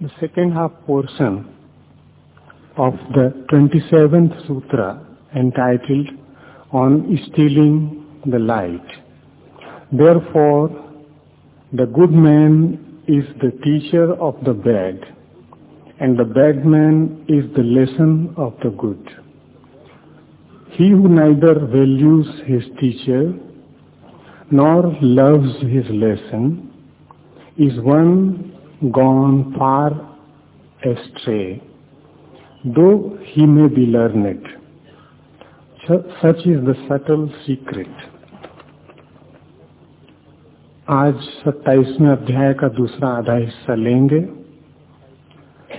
The second half portion of the 27th Sutra entitled On Stealing the Light. Therefore, the good man is the teacher of the bad, and the bad man is the lesson of the good. He who neither values his teacher nor loves his lesson is one gone far astray, though he may be learned. Such is the subtle secret. आज सत्ताईसवें अध्याय का दूसरा आधा हिस्सा लेंगे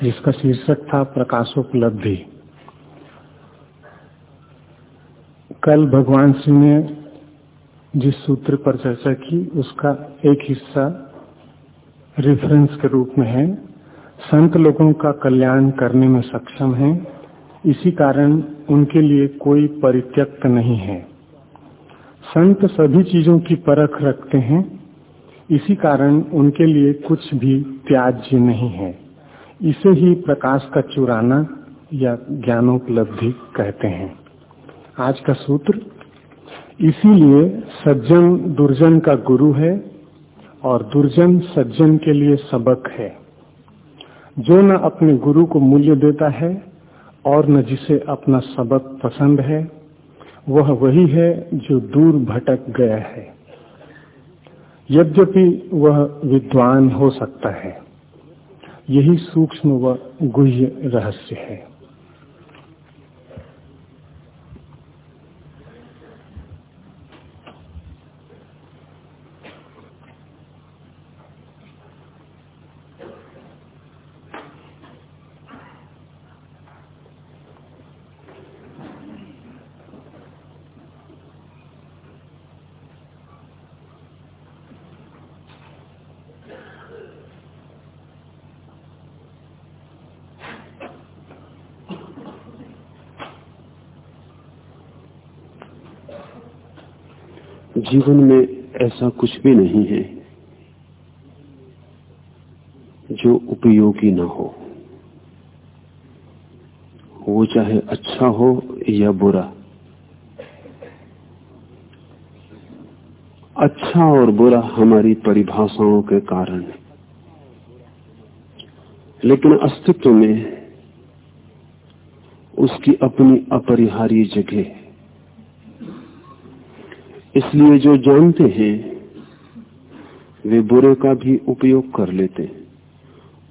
जिसका शीर्षक था प्रकाशोपलब्धि कल भगवान श्री ने जिस सूत्र पर चर्चा की उसका एक हिस्सा रेफरेंस के रूप में है। संत लोगों का कल्याण करने में सक्षम है। इसी कारण उनके लिए कोई परित्यक्त नहीं है। संत सभी चीज़ों की परख रखते हैं। इसी कारण उनके लिए कुछ भी त्याज्य नहीं है। इसे ही प्रकाश का चुराना या ज्ञानोपलब्धि कहते हैं। आज का सूत्र, इसीलिए सज्जन दुर्जन का गुरु है। और दुर्जन सज्जन के लिए सबक है। जो न अपने गुरु को मूल्य देता है और न जिसे अपना सबक पसंद है, वह वही है जो दूर भटक गया है। यद्यपि वह विद्वान हो सकता है, यही सूक्ष्म व गुह्य रहस्य है। जीवन में ऐसा कुछ भी नहीं है जो उपयोगी ना हो। वो चाहे अच्छा हो या बुरा। अच्छा और बुरा हमारी परिभाषाओं के कारण है। लेकिन अस्तित्व में उसकी अपनी अपरिहार्य जगह है। इसलिए जो जानते हैं, वे बुरे का भी उपयोग कर लेते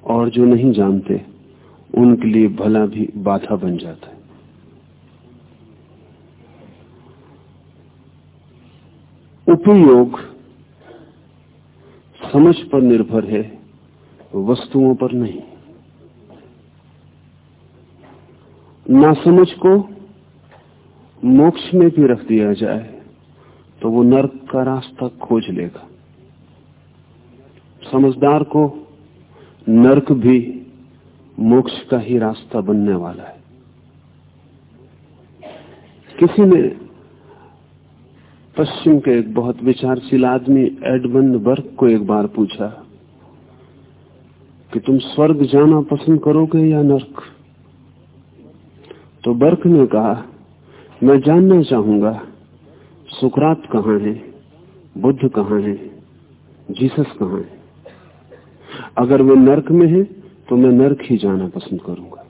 और जो नहीं जानते, उनके लिए भला भी बाधा बन जाता है। उपयोग समझ पर निर्भर है, वस्तुओं पर नहीं। नासमझ को मोक्ष में भी रख दिया जाए तो वो नर्क का रास्ता खोज लेगा। समझदार को नर्क भी मोक्ष का ही रास्ता बनने वाला है। किसी ने पश्चिम के एक बहुत विचारशील आदमी एडमंड बर्ग को एक बार पूछा कि तुम स्वर्ग जाना पसंद करोगे या नर्क? तो बर्क ने कहा, मैं जानना चाहूँगा सुकरात कहाँ है? बुद्ध कहाँ है? जीसस कहाँ है? अगर वे नरक में है तो मैं नरक ही जाना पसंद करूँगा।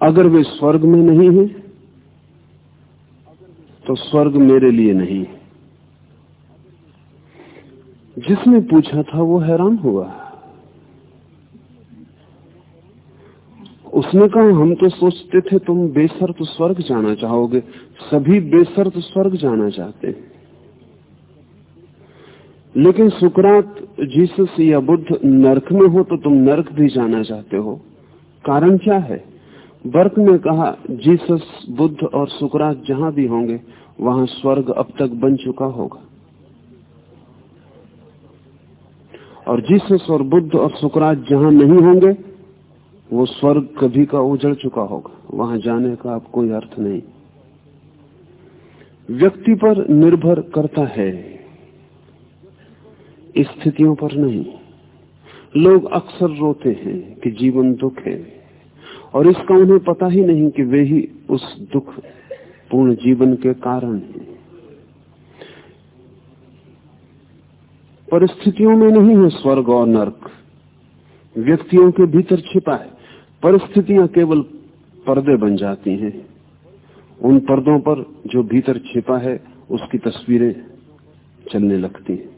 अगर वे स्वर्ग में नहीं है तो स्वर्ग मेरे लिए नहीं जिसने पूछा था, वो हैरान हुआ। उसने कहा, हम तो सोचते थे तुम बेसर्त तो स्वर्ग जाना चाहोगे। सभी बेसर्त तो स्वर्ग जाना चाहते हैं। लेकिन सुकरात, जीसस या बुद्ध नरक में हो तो तुम नरक भी जाना चाहते हो। कारण क्या है? बर्क ने कहा, जीसस, बुद्ध और सुकरात जहाँ भी होंगे, वहाँ स्वर्ग अब तक बन चुका होगा। और जीसस और बुद्ध और सुकरात जहाँ नहीं होंगे वो स्वर्ग कभी का उजड़ चुका होगा। वहाँ जाने का अब कोई अर्थ नहीं। व्यक्ति पर निर्भर करता है, स्थितियों पर नहीं। लोग अक्सर रोते हैं कि जीवन दुख है, और इसका उन्हें पता ही नहीं कि वे ही उस दुख पूर्ण जीवन के कारण हैं। परिस्थितियों में नहीं है स्वर्ग और नरक। व्यक्तियों के भीतर छिपा है। परिस्थितियाँ केवल पर्दे बन जाती हैं। उन पर्दों पर जो भीतर छिपा है, उसकी तस्वीरें चलने लगती हैं।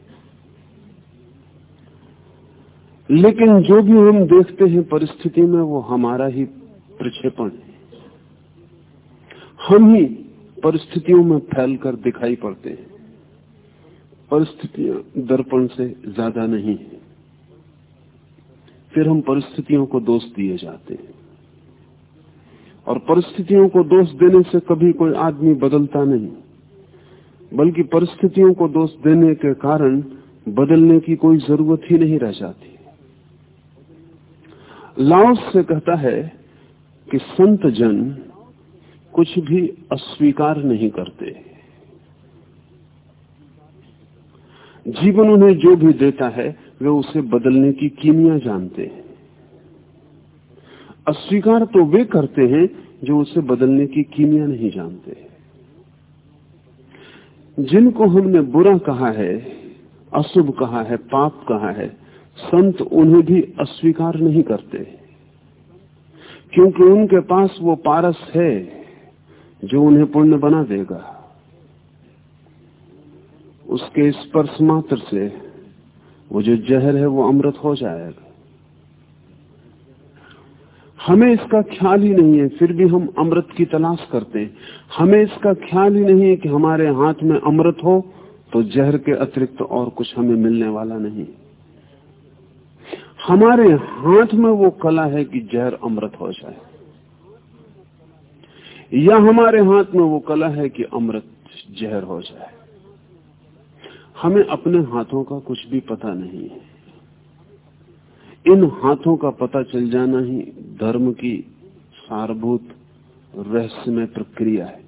लेकिन जो भी हम देखते हैं परिस्थिति में, वो हमारा ही प्रक्षेपण है। हम ही परिस्थितियों में फैलकर दिखाई पड़ते हैं। परिस्थितियाँ दर्पण से ज़्यादा नहीं है। फिर हम परिस्थितियों को दोष दिए जाते हैं। और परिस्थितियों को दोष देने से कभी कोई आदमी बदलता नहीं। बल्कि परिस्थितियों को दोष देने के कारण बदलने की कोई ज़रूरत ही नहीं रह जाती। लाओस से कहता है कि संत जन कुछ भी अस्वीकार नहीं करते। जीवन उन्हें जो भी देता है वे उसे बदलने की कीमिया जानते हैं। अस्वीकार तो वे करते हैं जो उसे बदलने की कीमिया नहीं जानते। जिनको हमने बुरा कहा है, अशुभ कहा है, पाप कहा है, संत उन्हें भी अस्वीकार नहीं करते। क्योंकि उनके पास वो पारस है जो उन्हें पुण्य बना देगा। उसके स्पर्श मात्र से वो जो जहर है वो अमृत हो जाएगा। हमें इसका ख्याल ही नहीं है, फिर भी हम अमृत की तलाश करते हैं। हमें इसका ख्याल ही नहीं है कि हमारे हाथ में अमृत हो तो जहर के अतिरिक्त और कुछ हमें मिलने वाला नहीं। हमारे हाथ में वो कला है कि जहर अमृत हो जाए। या हमारे हाथ में वो कला है कि अमृत जहर हो जाए। हमें अपने हाथों का कुछ भी पता नहीं है। इन हाथों का पता चल जाना ही धर्म की सारभूत रहस्यमय प्रक्रिया है।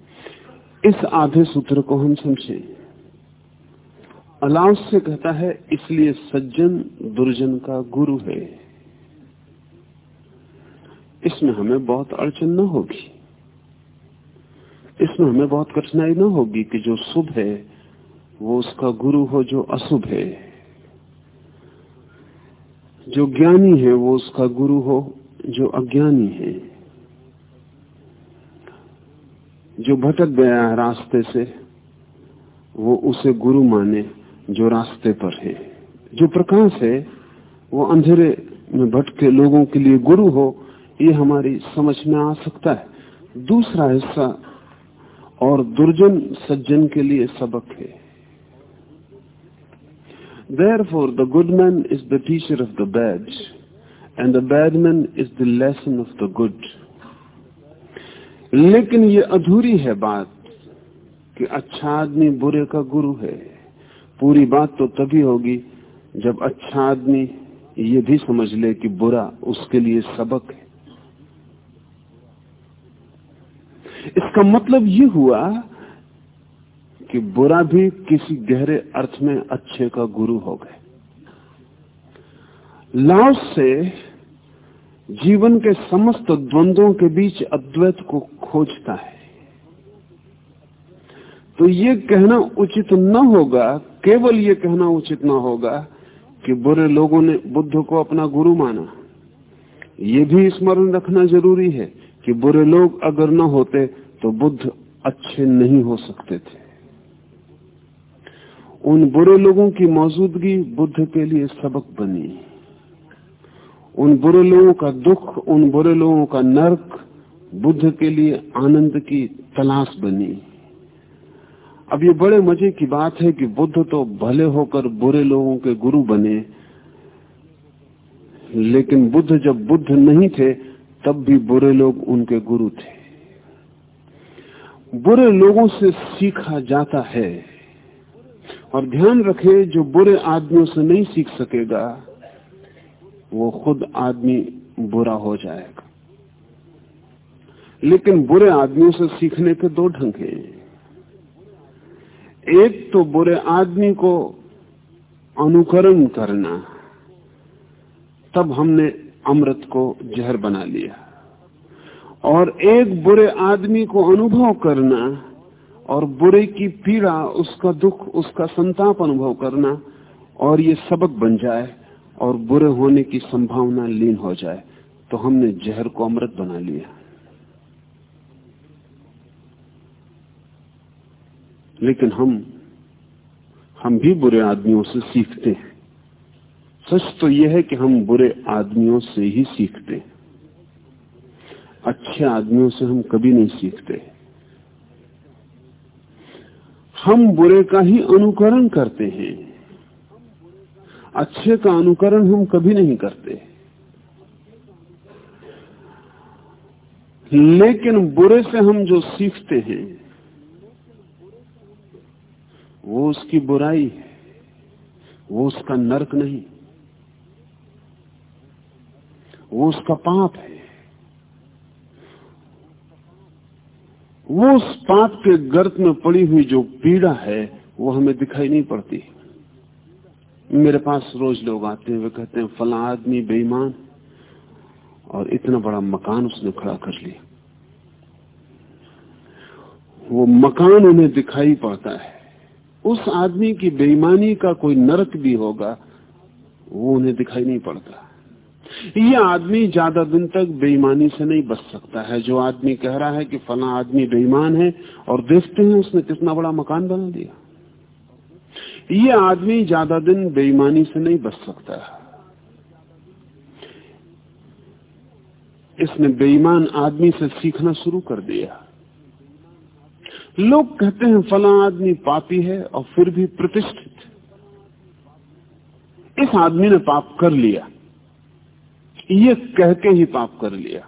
इस आधे सूत्र को हम समझे। अलाउस से कहता है, इसलिए सज्जन दुर्जन का गुरु है। इसमें हमें बहुत अड़चन न होगी। इसमें हमें बहुत कठिनाई न होगी कि जो शुभ है वो उसका गुरु हो जो अशुभ है। जो ज्ञानी है, वो उसका गुरु हो जो अज्ञानी है। जो भटक गया है रास्ते से, वो उसे गुरु माने जो रास्ते पर है। जो प्रकाश है, वो अंधेरे में भटके लोगों के लिए गुरु हो, ये हमारी समझ में आ सकता है। दूसरा हिस्सा और दुर्जन सज्जन के लिए सबक है। Therefore, the good man is the teacher of the bad, and the bad man is the lesson of the good. लेकिन ये अधूरी है बात कि अच्छा आदमी बुरे का गुरु है पूरी बात तो तभी होगी जब अच्छा आदमी ये भी समझ ले कि बुरा उसके लिए सबक है इसका मतलब ये हुआ कि बुरा भी किसी गहरे अर्थ में अच्छे का गुरु हो गए। लाओस से जीवन के समस्त द्वंद्वों के बीच अद्वैत को खोजता है। तो ये कहना उचित न होगा, केवल ये कहना उचित न होगा कि बुरे लोगों ने बुद्ध को अपना गुरु माना। ये भी स्मरण रखना ज़रूरी है कि बुरे लोग अगर न होते तो बुद्ध अच्छे नहीं हो सकते थे। उन बुरे लोगों की मौजूदगी बुद्ध के लिए सबक बनी। उन बुरे लोगों का दुख, उन बुरे लोगों का नर्क बुद्ध के लिए आनंद की तलाश बनी। अब ये बड़े मज़े की बात है कि बुद्ध तो भले होकर बुरे लोगों के गुरु बने, लेकिन बुद्ध जब बुद्ध नहीं थे, तब भी बुरे लोग उनके गुरु थे। बुरे लोगों से सीखा जाता है। और ध्यान रखे जो बुरे आदमियों से नहीं सीख सकेगा, वो खुद आदमी बुरा हो जाएगा। लेकिन बुरे आदमियों से सीखने के दो ढंग हैं। एक तो बुरे आदमी को अनुकरण करना, तब हमने अमृत को जहर बना लिया। और एक बुरे आदमी को अनुभव करना और बुरे की पीड़ा, उसका दुख, उसका संताप अनुभव करना और ये सबक बन जाए और बुरे होने की संभावना लीन हो जाए तो हमने जहर को अमृत बना लिया। लेकिन हम हम भी बुरे आदमियों से सीखते हैं। सच तो यह है कि हम बुरे आदमियों से ही सीखते हैं। अच्छे आदमियों से हम कभी नहीं सीखते। हम बुरे का ही अनुकरण करते हैं। अच्छे का अनुकरण हम कभी नहीं करते। लेकिन बुरे से हम जो सीखते हैं, वो उसकी बुराई है, वो उसका नरक नहीं, वो उसका पाप है। वो उस पाप के गर्त में पड़ी हुई जो पीड़ा है, वो हमें दिखाई नहीं पड़ती। मेरे पास रोज लोग आते हैं, वे कहते हैं, फला आदमी बेईमान। और इतना बड़ा मकान उसने खड़ा कर लिया। वो मकान उन्हें दिखाई पड़ता है। उस आदमी की बेईमानी का कोई नरक भी होगा, वो उन्हें दिखाई नहीं पड़ता। ये आदमी ज़्यादा दिन तक बेईमानी से नहीं बच सकता है। जो आदमी कह रहा है कि फला आदमी बेईमान है और देखते हैं उसने कितना बड़ा मकान बना दिया। ये आदमी ज़्यादा दिन बेईमानी से नहीं बच सकता है। इसने बेईमान आदमी से सीखना शुरू कर दिया। लोग कहते हैं फला आदमी पापी है और फिर भी प्रतिष्ठित। इस आदमी ने पाप कर लिया। ये कह के ही पाप कर लिया।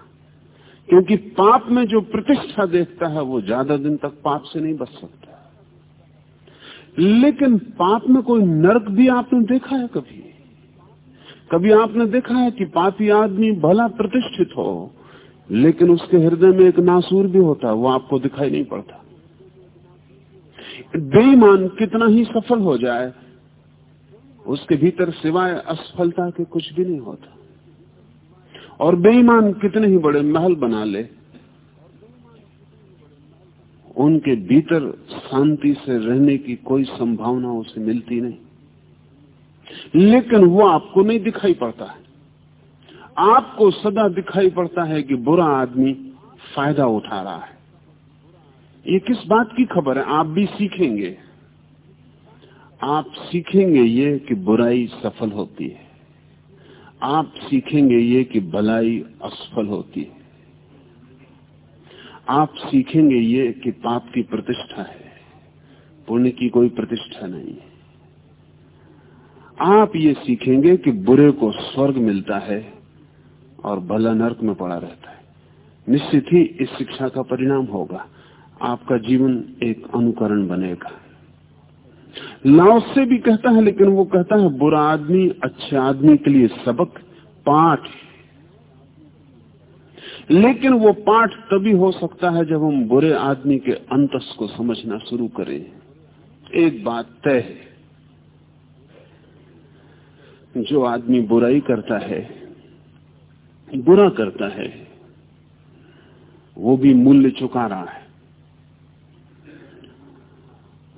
क्योंकि पाप में जो प्रतिष्ठा देखता है, वो ज़्यादा दिन तक पाप से नहीं बच सकता। लेकिन पाप में कोई नरक भी आपने देखा है कभी? कभी आपने देखा है कि पापी आदमी भला प्रतिष्ठित हो, लेकिन उसके हृदय में एक नासूर भी होता है, वो आपको दिखाई नहीं पड़ता? बेईमान कितना ही सफल हो जाए, उसके भीतर सिवाय असफलता के कुछ भी नहीं होता। और बेईमान कितने ही बड़े महल बना ले, उनके भीतर शांति से रहने की कोई संभावना उसे मिलती नहीं। लेकिन वो आपको नहीं दिखाई पड़ता है। आपको सदा दिखाई पड़ता है कि बुरा आदमी फ़ायदा उठा रहा है। ये किस बात की खबर है? आप भी सीखेंगे। आप सीखेंगे ये कि बुराई सफल होती है। आप सीखेंगे ये कि भलाई असफल होती है। आप सीखेंगे ये कि पाप की प्रतिष्ठा है, पुण्य की कोई प्रतिष्ठा नहीं है। आप ये सीखेंगे कि बुरे को स्वर्ग मिलता है और भला नर्क में पड़ा रहता है। निश्चित ही इस शिक्षा का परिणाम होगा। आपका जीवन एक अनुकरण बनेगा। लाओ भी कहता है, लेकिन वो कहता है, बुरा आदमी, अच्छे आदमी के लिए सबक पाठ लेकिन वो पाठ तभी हो सकता है जब हम बुरे आदमी के अंतस को समझना शुरू करें। एक बात तय है, जो आदमी बुराई करता है, बुरा करता है, वो भी मूल्य चुका रहा है।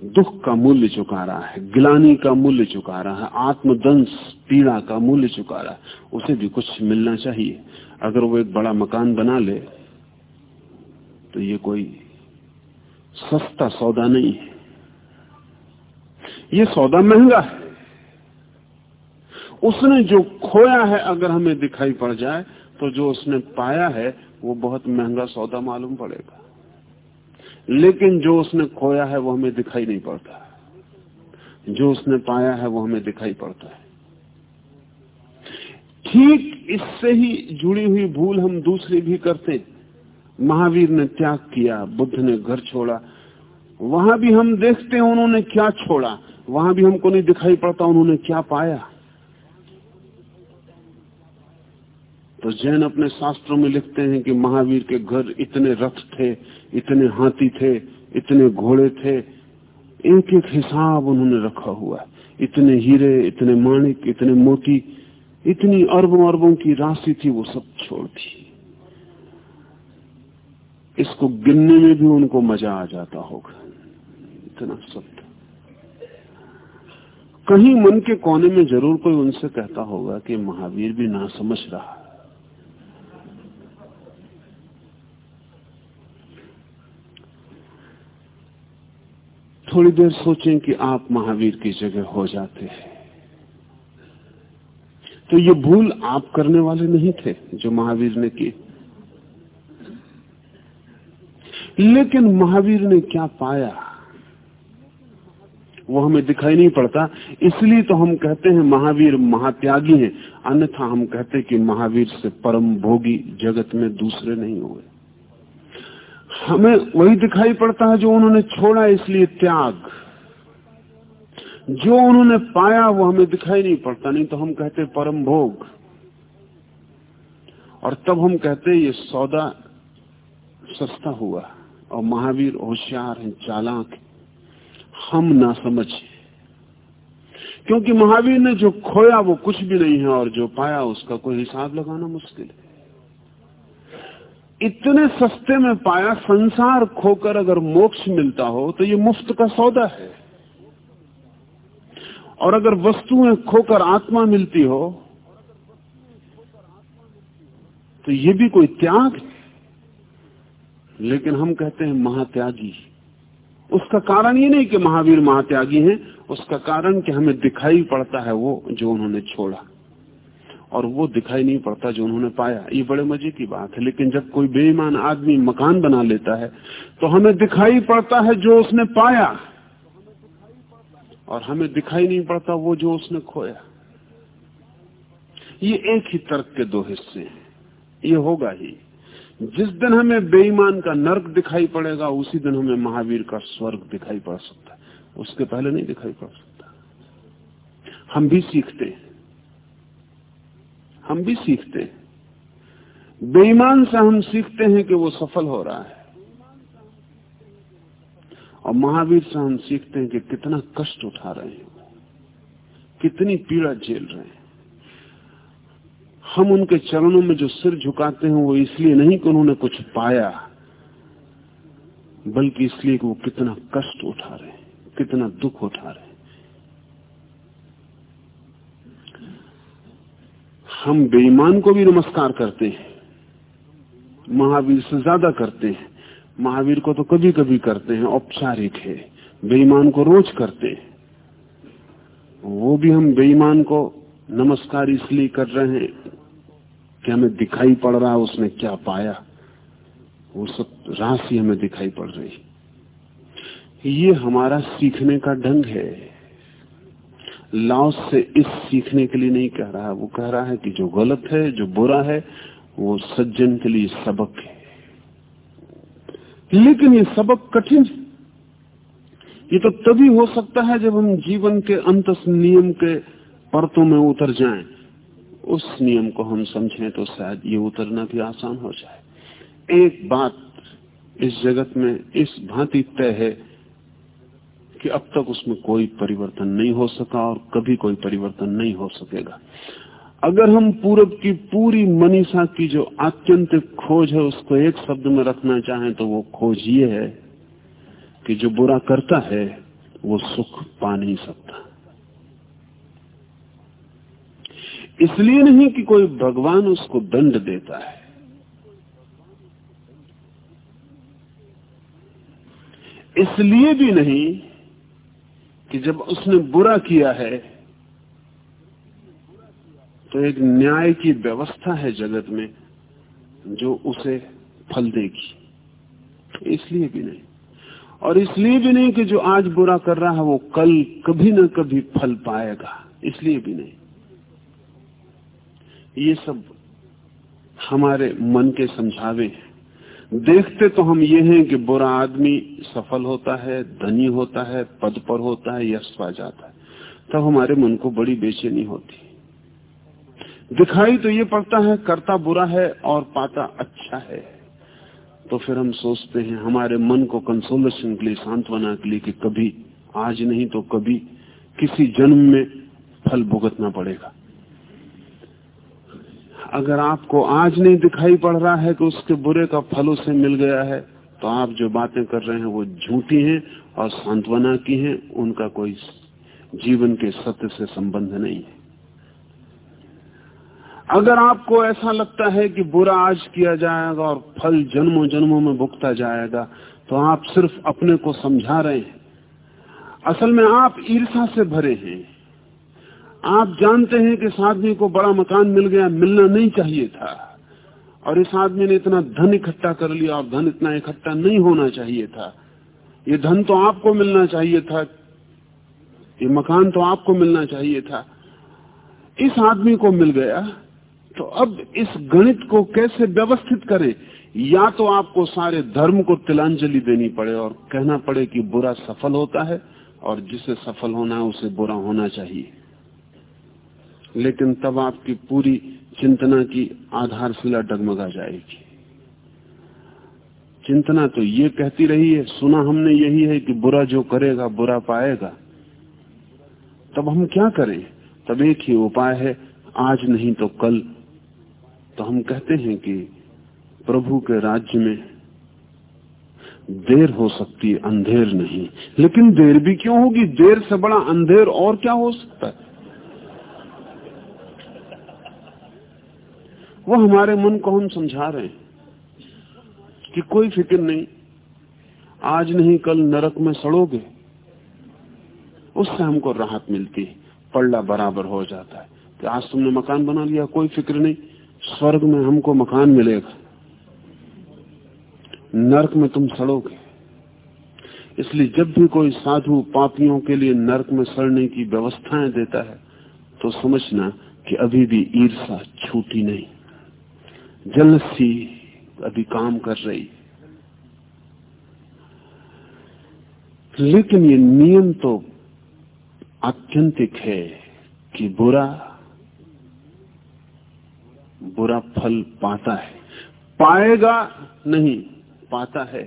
दुख का मूल्य चुका रहा है, गिलानी का मूल्य चुका रहा है, आत्मदंश, पीड़ा का मूल्य चुका रहा है, उसे भी कुछ मिलना चाहिए। अगर वो एक बड़ा मकान बना ले तो ये कोई सस्ता सौदा नहीं है। ये सौदा महँगा है। उसने जो खोया है, अगर हमें दिखाई पड़ जाए तो जो उसने पाया है, वो बहुत महँगा सौदा मालूम पड़ेगा। लेकिन जो उसने खोया है वो हमें दिखाई नहीं पड़ता। जो उसने पाया है वो हमें दिखाई पड़ता है। ठीक इससे ही जुड़ी हुई भूल हम दूसरी भी करते। महावीर ने त्याग किया, बुद्ध ने घर छोड़ा। वहाँ भी हम देखते हैं उन्होंने क्या छोड़ा। वहाँ भी हमको नहीं दिखाई पड़ता उन्होंने क्या पाया। तो जैन अपने शास्त्रों में लिखते हैं कि महावीर के घर इतने रथ थे, इतने हाथी थे, इतने घोड़े थे। एक एक हिसाब उन्होंने रखा हुआ इतने हीरे, इतने माणिक, इतने मोती, इतनी अरबों अरबों की राशि थी वो सब छोड़ दी। इसको गिनने में भी उनको मज़ा आ जाता होगा। इतना सब कहीं मन के कोने में ज़रूर कोई उनसे कहता होगा कि महावीर भी ना समझ रहा थोड़ी देर सोचें कि आप महावीर की जगह हो जाते हैं। तो ये भूल आप करने वाले नहीं थे जो महावीर ने की लेकिन महावीर ने क्या पाया? वो हमें दिखाई नहीं पड़ता। इसलिए तो हम कहते हैं महावीर महात्यागी हैं। अन्यथा हम कहते कि महावीर से परम भोगी जगत में दूसरे नहीं हुए। हमें वही दिखाई पड़ता है जो उन्होंने छोड़ा, इसलिए त्याग। जो उन्होंने पाया, वो हमें दिखाई नहीं पड़ता, नहीं तो हम कहते परम भोग। और तब हम कहते ये सौदा सस्ता हुआ, और महावीर होशियार हैं, चालाक हम ना समझ। क्योंकि महावीर ने जो खोया, वो कुछ भी नहीं है, और जो पाया, उसका कोई हिसाब लगाना मुश्किल है। इतने सस्ते में पाया संसार खोकर अगर मोक्ष मिलता हो तो ये मुफ़्त का सौदा है। और अगर वस्तुएँ खोकर आत्मा मिलती हो तो ये भी कोई त्याग लेकिन हम कहते हैं महात्यागी। उसका कारण ये नहीं कि महावीर महात्यागी हैं, उसका कारण कि हमें दिखाई पड़ता है वो जो उन्होंने छोड़ा। और वो दिखाई नहीं पड़ता जो उन्होंने पाया। ये बड़े मज़े की बात है, लेकिन जब कोई बेईमान आदमी मकान बना लेता है तो हमें दिखाई पड़ता है जो उसने पाया। और हमें दिखाई नहीं पड़ता वो जो उसने खोया। ये एक ही तर्क के दो हिस्से हैं। ये होगा ही। जिस दिन हमें बेईमान का नर्क दिखाई पड़ेगा, उसी दिन हमें महावीर का स्वर्ग दिखाई पड़ सकता है। उसके पहले नहीं दिखाई पड़ सकता। हम भी सीखते हैं। हम भी सीखते हैं। बेईमान से हम सीखते हैं कि वो सफल हो रहा है। और महावीर से हम सीखते हैं कि कितना कष्ट उठा रहे हैं। कितनी पीड़ा झेल रहे हैं। हम उनके चरणों में जो सिर झुकाते हैं, वो इसलिए नहीं कि उन्होंने कुछ पाया, बल्कि इसलिए कि वो कितना कष्ट उठा रहे हैं, कितना दुख उठा रहे हैं। हम बेईमान को भी नमस्कार करते हैं। महावीर से ज़्यादा करते हैं। महावीर को तो कभी कभी करते हैं, औपचारिक है। बेईमान को रोज करते हैं। वो भी हम बेईमान को नमस्कार इसलिए कर रहे हैं, कि हमें दिखाई पड़ रहा है उसने क्या पाया। वो सब राशि हमें दिखाई पड़ रही। ये हमारा सीखने का ढंग है। लाओस से इस सीखने के लिए नहीं कह रहा है। वो कह रहा है कि जो गलत है, जो बुरा है, वो सज्जन के लिए सबक है। लेकिन ये सबक कठिन ये तो तभी हो सकता है जब हम जीवन के अंत नियम के परतों में उतर जाएँ। उस नियम को हम समझें तो शायद ये उतरना भी आसान हो जाए। एक बात इस जगत में, इस भांति तय है कि अब तक उसमें कोई परिवर्तन नहीं हो सका और कभी कोई परिवर्तन नहीं हो सकेगा। अगर हम पूरब की पूरी मनीषा की जो आत्यंतिक खोज है, उसको एक शब्द में रखना चाहें तो वो खोज ये है कि जो बुरा करता है, वो सुख पा नहीं सकता। इसलिए नहीं कि कोई भगवान उसको दंड देता है। इसलिए भी नहीं कि जब उसने बुरा किया है तो एक न्याय की व्यवस्था है जगत में, जो उसे फल देगी। इसलिए भी नहीं। और इसलिए भी नहीं कि जो आज बुरा कर रहा है, वो कल कभी ना कभी फल पाएगा। इसलिए भी नहीं। ये सब हमारे मन के समझावे हैं। देखते तो हम ये हैं कि बुरा आदमी सफल होता है, धनी होता है, पद पर होता है, यश पा जाता है। तब हमारे मन को बड़ी बेचैनी होती दिखाई तो ये पड़ता है, करता बुरा है और पाता अच्छा है। तो फिर हम सोचते हैं, हमारे मन को कंसोलेशन के लिए, सांत्वना के लिए कि कभी, आज नहीं तो कभी, किसी जन्म में फल भुगतना पड़ेगा। अगर आपको आज नहीं दिखाई पड़ रहा है कि उसके बुरे का फल उसे मिल गया है तो आप जो बातें कर रहे हैं वो झूठी हैं और सांत्वना की हैं। उनका कोई जीवन के सत्य से संबंध नहीं है। अगर आपको ऐसा लगता है कि बुरा आज किया जाएगा और फल जन्मों जन्मों में भुगता जाएगा तो आप सिर्फ़ अपने को समझा रहे हैं। असल में आप ईर्षा से भरे हैं। आप जानते हैं कि इस आदमी को बड़ा मकान मिल गया, मिलना नहीं चाहिए था। और इस आदमी ने इतना धन इकट्ठा कर लिया, और धन इतना इकट्ठा नहीं होना चाहिए था। ये धन तो आपको मिलना चाहिए था। ये मकान तो आपको मिलना चाहिए था। इस आदमी को मिल गया तो अब इस गणित को कैसे व्यवस्थित करें? या तो आपको सारे धर्म को तिलांजलि देनी पड़े और कहना पड़े कि बुरा सफल होता है, और जिसे सफल होना है, उसे बुरा होना चाहिए। लेकिन तब आपकी पूरी चिंतना की आधारशिला डगमगा जाएगी। चिंतना तो ये कहती रही है, सुना हमने यही है कि बुरा जो करेगा, बुरा पाएगा। तब हम क्या करें? तब एक ही उपाय है, आज नहीं तो कल। तो हम कहते हैं कि प्रभु के राज्य में देर हो सकती, अंधेर नहीं। लेकिन देर भी क्यों होगी? देर से बड़ा अंधेर और क्या हो सकता है? वो हमारे मन को हम समझा रहे हैं कि कोई फ़िक्र नहीं, आज नहीं, कल नरक में सड़ोगे, उससे हमको राहत मिलती है, पल्ला बराबर हो जाता है। कि आज तुमने मकान बना लिया, कोई फ़िक्र नहीं, स्वर्ग में हमको मकान मिलेगा। नरक में तुम सड़ोगे। इसलिए जब भी कोई साधु पापियों के लिए नरक में सड़ने की व्यवस्थाएँ देता है तो समझना कि अभी भी ईर्षा छूटी नहीं। जलसी अभी काम कर रही। लेकिन ये नियम तो आत्यंतिक है कि बुरा बुरा फल पाता है। पाएगा नहीं, पाता है।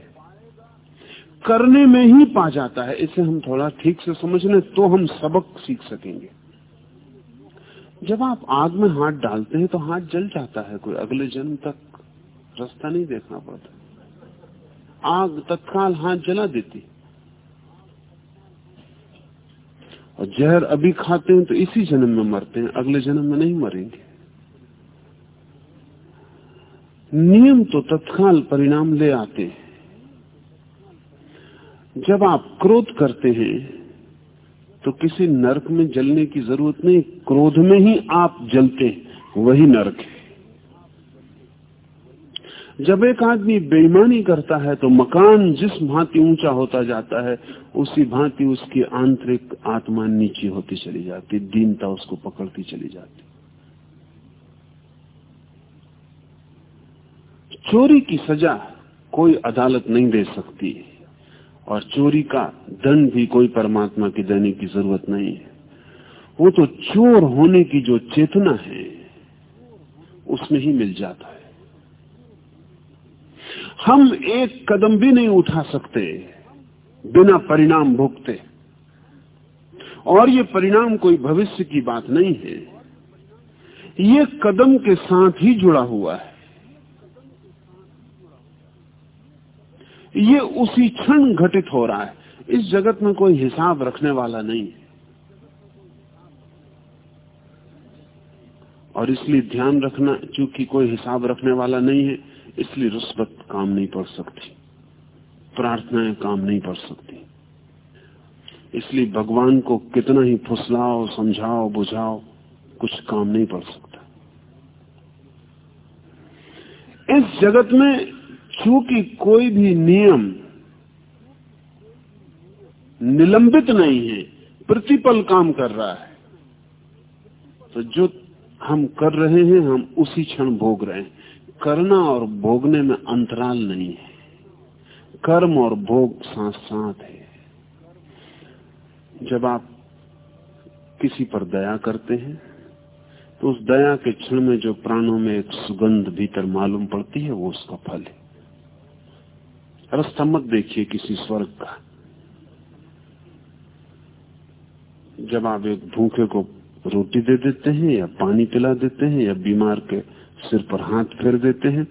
करने में ही पा जाता है। इसे हम थोड़ा ठीक से समझ लें तो हम सबक सीख सकेंगे। जब आप आग में हाथ डालते हैं तो हाथ जल जाता है कोई। अगले जन्म तक रास्ता नहीं देखना पड़ता। आग तत्काल हाथ जला देती। और जहर अभी खाते हैं तो इसी जन्म में मरते हैं, अगले जन्म में नहीं मरेंगे। नियम तो तत्काल परिणाम ले आते हैं। जब आप क्रोध करते हैं तो किसी नरक में जलने की ज़रूरत नहीं, क्रोध में ही आप जलते वही नरक है। जब एक आदमी बेईमानी करता है तो मकान जिस भांति ऊँचा होता जाता है, उसी भांति उसकी आंतरिक आत्मा नीची होती चली जाती, दीनता उसको पकड़ती चली जाती। चोरी की सजा कोई अदालत नहीं दे सकती। और चोरी का दंड भी कोई परमात्मा की देने की ज़रूरत नहीं है। वो तो चोर होने की जो चेतना है, उसमें ही मिल जाता है। हम एक कदम भी नहीं उठा सकते, बिना परिणाम भुगते। और ये परिणाम कोई भविष्य की बात नहीं है। ये कदम के साथ ही जुड़ा हुआ है। ये उसी क्षण घटित हो रहा है। इस जगत में कोई हिसाब रखने वाला नहीं। है और इसलिए ध्यान रखना क्योंकि कोई हिसाब रखने वाला नहीं है, इसलिए रुस्बत काम नहीं पड़ सकती। प्रार्थनाएँ काम नहीं पड़ सकती। इसलिए भगवान को कितना ही फुसलाओ, समझाओ, बुझाओ, कुछ काम नहीं पड़ सकता। इस जगत में चूँकि कोई भी नियम निलंबित नहीं है, प्रतिपल काम कर रहा है तो जो हम कर रहे हैं, हम उसी क्षण भोग रहे हैं। करना और भोगने में अंतराल नहीं है। कर्म और भोग साथ साथ है। जब आप किसी पर दया करते हैं तो उस दया के क्षण में जो प्राणों में एक सुगंध भीतर मालूम पड़ती है, वो उसका फल है। रास्ता मत देखिए किसी स्वर्ग का। जब आप एक भूखे को रोटी दे देते हैं या पानी पिला देते हैं या बीमार के सिर पर हाथ फेर देते हैं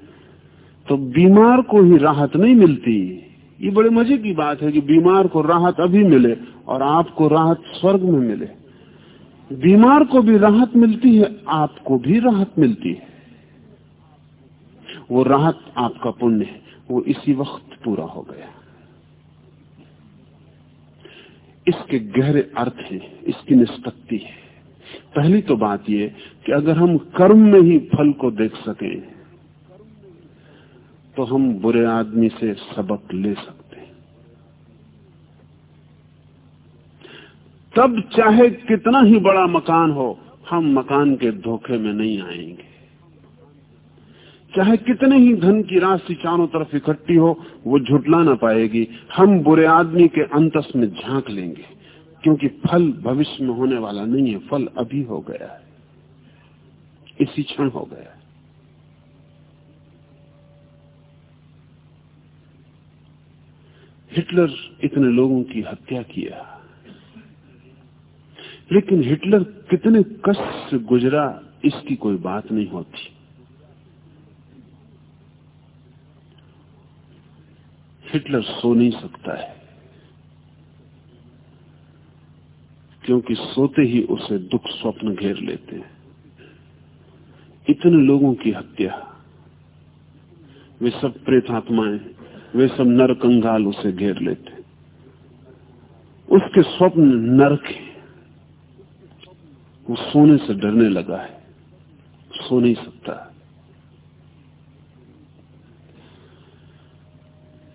तो बीमार को ही राहत नहीं मिलती। ये बड़े मज़े की बात है कि बीमार को राहत अभी मिले और आपको राहत स्वर्ग में मिले। बीमार को भी राहत मिलती है, आपको भी राहत मिलती है। वो राहत आपका पुण्य है। वो इसी वक्त पूरा हो गया। इसके गहरे अर्थ हैं, इसकी निष्पत्ति है। पहली तो बात यह कि अगर हम कर्म में ही फल को देख सकें तो हम बुरे आदमी से सबक ले सकते हैं। तब चाहे कितना ही बड़ा मकान हो, हम मकान के धोखे में नहीं आएँगे। चाहे कितने ही धन की राशि चारों तरफ़ इकट्ठी हो, वो झुटला ना पाएगी। हम बुरे आदमी के अंतस में झाँक लेंगे, क्योंकि फल भविष्य में होने वाला नहीं है, फल अभी हो गया है। इसी क्षण हो गया है। हिटलर इतने लोगों की हत्या किया। लेकिन हिटलर कितने कष्ट से गुजरा, इसकी कोई बात नहीं होती। हिटलर सो नहीं सकता है। क्योंकि सोते ही उसे दुख स्वप्न घेर लेते हैं। इतने लोगों की हत्या। वे सब प्रेतात्माएँ, वे सब नर कंगाल उसे घेर लेते उसके स्वप्न नरक है। वो सोने से डरने लगा है। सो नहीं सकता।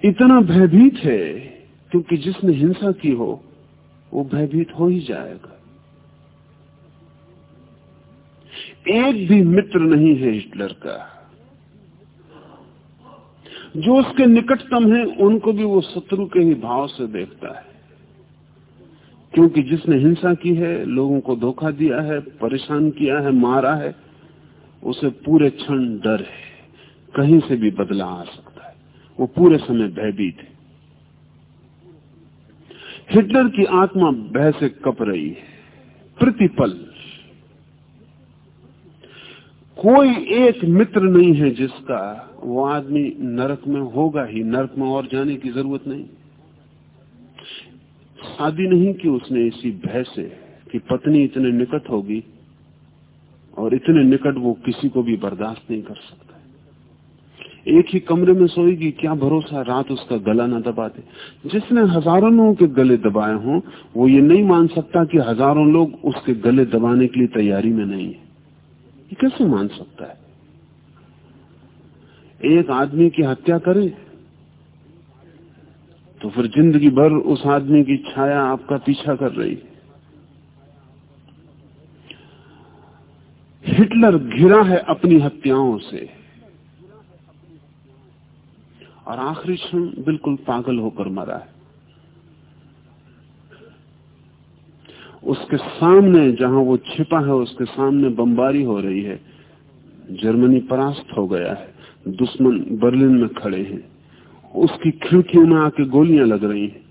इतना भयभीत है, क्योंकि जिसने हिंसा की हो, वो भयभीत हो ही जाएगा। एक भी मित्र नहीं है हिटलर का। जो उसके निकटतम है, उनको भी वो शत्रु के ही भाव से देखता है। क्योंकि जिसने हिंसा की है, लोगों को धोखा दिया है, परेशान किया है, मारा है, उसे पूरे क्षण डर है। कहीं से भी बदला आ सकता वो पूरे समय भयभीत है। हिटलर की आत्मा भय से कप रही है। प्रतिपल। कोई एक मित्र नहीं है जिसका वो आदमी नरक में होगा ही, नरक में और जाने की ज़रूरत नहीं। शादी नहीं की उसने इसी भय से कि पत्नी इतने निकट होगी और इतने निकट वो किसी को भी बर्दाश्त नहीं कर सकता। एक ही कमरे में सोएगी, क्या भरोसा? रात उसका गला ना दबा दे। जिसने हज़ारों लोगों के गले दबाए हों, वो ये नहीं मान सकता कि हज़ारों लोग उसके गले दबाने के लिए तैयारी में नहीं है। ये कैसे मान सकता है? एक आदमी की हत्या करे तो फिर ज़िंदगी भर उस आदमी की छाया आपका पीछा कर रही है। हिटलर घिरा है अपनी हत्याओं से। और आखिरी क्षण बिल्कुल पागल होकर मरा है। उसके सामने जहाँ वो छिपा है, उसके सामने बमबारी हो रही है, जर्मनी परास्त हो गया है। दुश्मन बर्लिन में खड़े हैं। उसकी खिड़कियों में आके गोलियाँ लग रही हैं।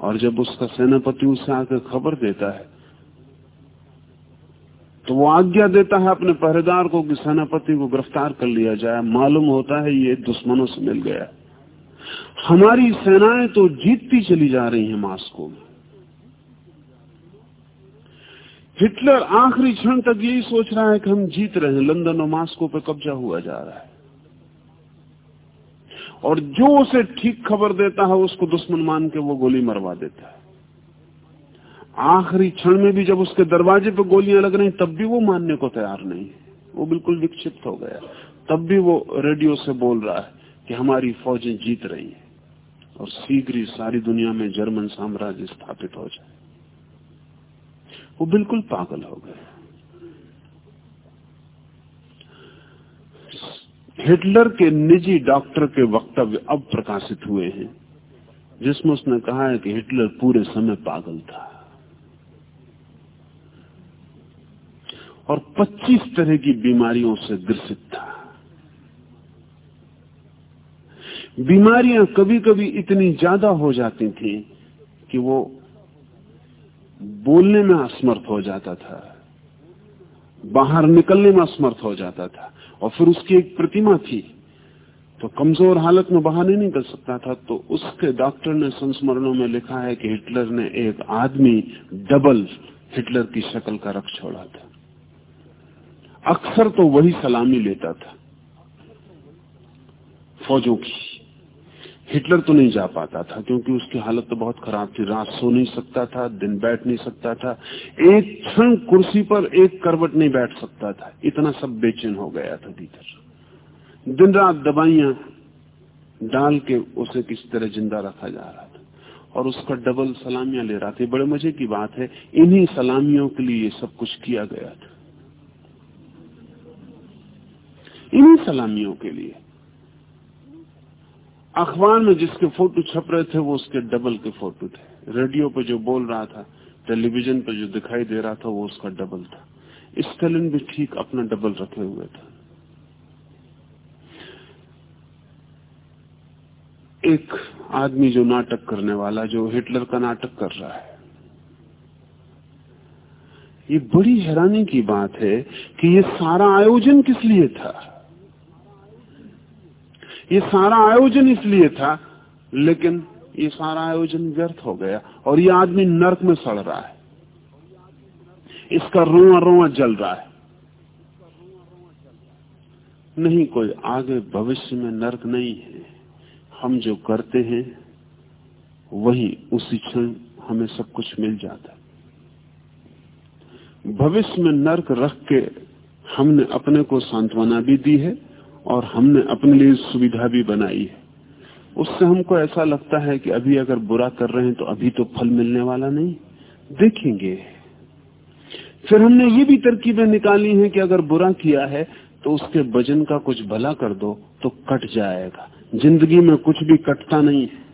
और जब उसका सेनापति उसे आकर खबर देता है तो वो आज्ञा देता है अपने पहरेदार को कि सेनापति को गिरफ़्तार कर लिया जाए। मालूम होता है ये दुश्मनों से मिल गया। हमारी सेनाएँ तो जीतती चली जा रही हैं मास्को में। हिटलर आखिरी क्षण तक यही सोच रहा है कि हम जीत रहे हैं। लंदन और मास्को पे कब्जा हुआ जा रहा है। और जो उसे ठीक खबर देता है, उसको दुश्मन मान के वो गोली मरवा देता है। आखिरी क्षण में भी जब उसके दरवाजे पे गोलियाँ लग रही, तब भी वो मानने को तैयार नहीं है। वो बिल्कुल विक्षिप्त हो गया। तब भी वो रेडियो से बोल रहा है कि हमारी फौजें जीत रही है और शीघ्र ही सारी दुनिया में जर्मन साम्राज्य स्थापित हो जाए। वो बिल्कुल पागल हो गए। हिटलर के निजी डॉक्टर के वक्तव्य अब प्रकाशित हुए हैं, जिसमें उसने कहा है कि हिटलर पूरे समय पागल था। और 25 तरह की बीमारियों से ग्रसित था। बीमारियाँ कभी कभी इतनी ज़्यादा हो जाती थी कि वो बोलने में असमर्थ हो जाता था, बाहर निकलने में असमर्थ हो जाता था और फिर उसकी एक प्रतिमा थी। तो कमज़ोर हालत में बाहर नहीं निकल सकता था तो उसके डॉक्टर ने संस्मरणों में लिखा है कि हिटलर ने एक आदमी डबल हिटलर की शक्ल का रख छोड़ा था। अक्सर तो वही सलामी लेता था। फौजों की। हिटलर तो नहीं जा पाता था, क्योंकि उसकी हालत तो बहुत खराब थी। रात सो नहीं सकता था, दिन बैठ नहीं सकता था। एक क्षण कुर्सी पर एक करवट नहीं बैठ सकता था। इतना सब बेचैन हो गया था भीतर। दिन रात दवाइयाँ डाल के उसे किस तरह ज़िंदा रखा जा रहा था। और उसका डबल सलामियाँ ले रहा था। बड़े मज़े की बात है, इन्हीं सलामियों के लिए सब कुछ किया गया था। इन्हीं सलामियों के लिए। अखबार में जिसके फ़ोटो छप रहे थे, वो उसके डबल के फ़ोटो थे। रेडियो पे जो बोल रहा था, टेलीविज़न पे जो दिखाई दे रहा था, वो उसका डबल था। स्टेलिन भी ठीक अपना डबल रखे हुए था। एक आदमी जो नाटक करने वाला, जो हिटलर का नाटक कर रहा है। ये बड़ी हैरानी की बात है कि ये सारा आयोजन किस लिए था? ये सारा आयोजन इसलिए था, लेकिन ये सारा आयोजन व्यर्थ हो गया और ये आदमी नरक में सड़ रहा है। इसका रोआ रोआ जल रहा है। नहीं, कोई आगे भविष्य में नरक नहीं है। हम जो करते हैं, वही उसी क्षण हमें सब कुछ मिल जाता है। भविष्य में नरक रख के हमने अपने को सांत्वना भी दी है और हमने अपने लिए सुविधा भी बनाई है। उससे हमको ऐसा लगता है कि अभी अगर बुरा कर रहे हैं तो अभी तो फल मिलने वाला नहीं। देखेंगे। फिर हमने ये भी तरकीबें निकाली हैं कि अगर बुरा किया है तो उसके वज़न का कुछ भला कर दो तो कट जाएगा। ज़िंदगी में कुछ भी कटता नहीं है।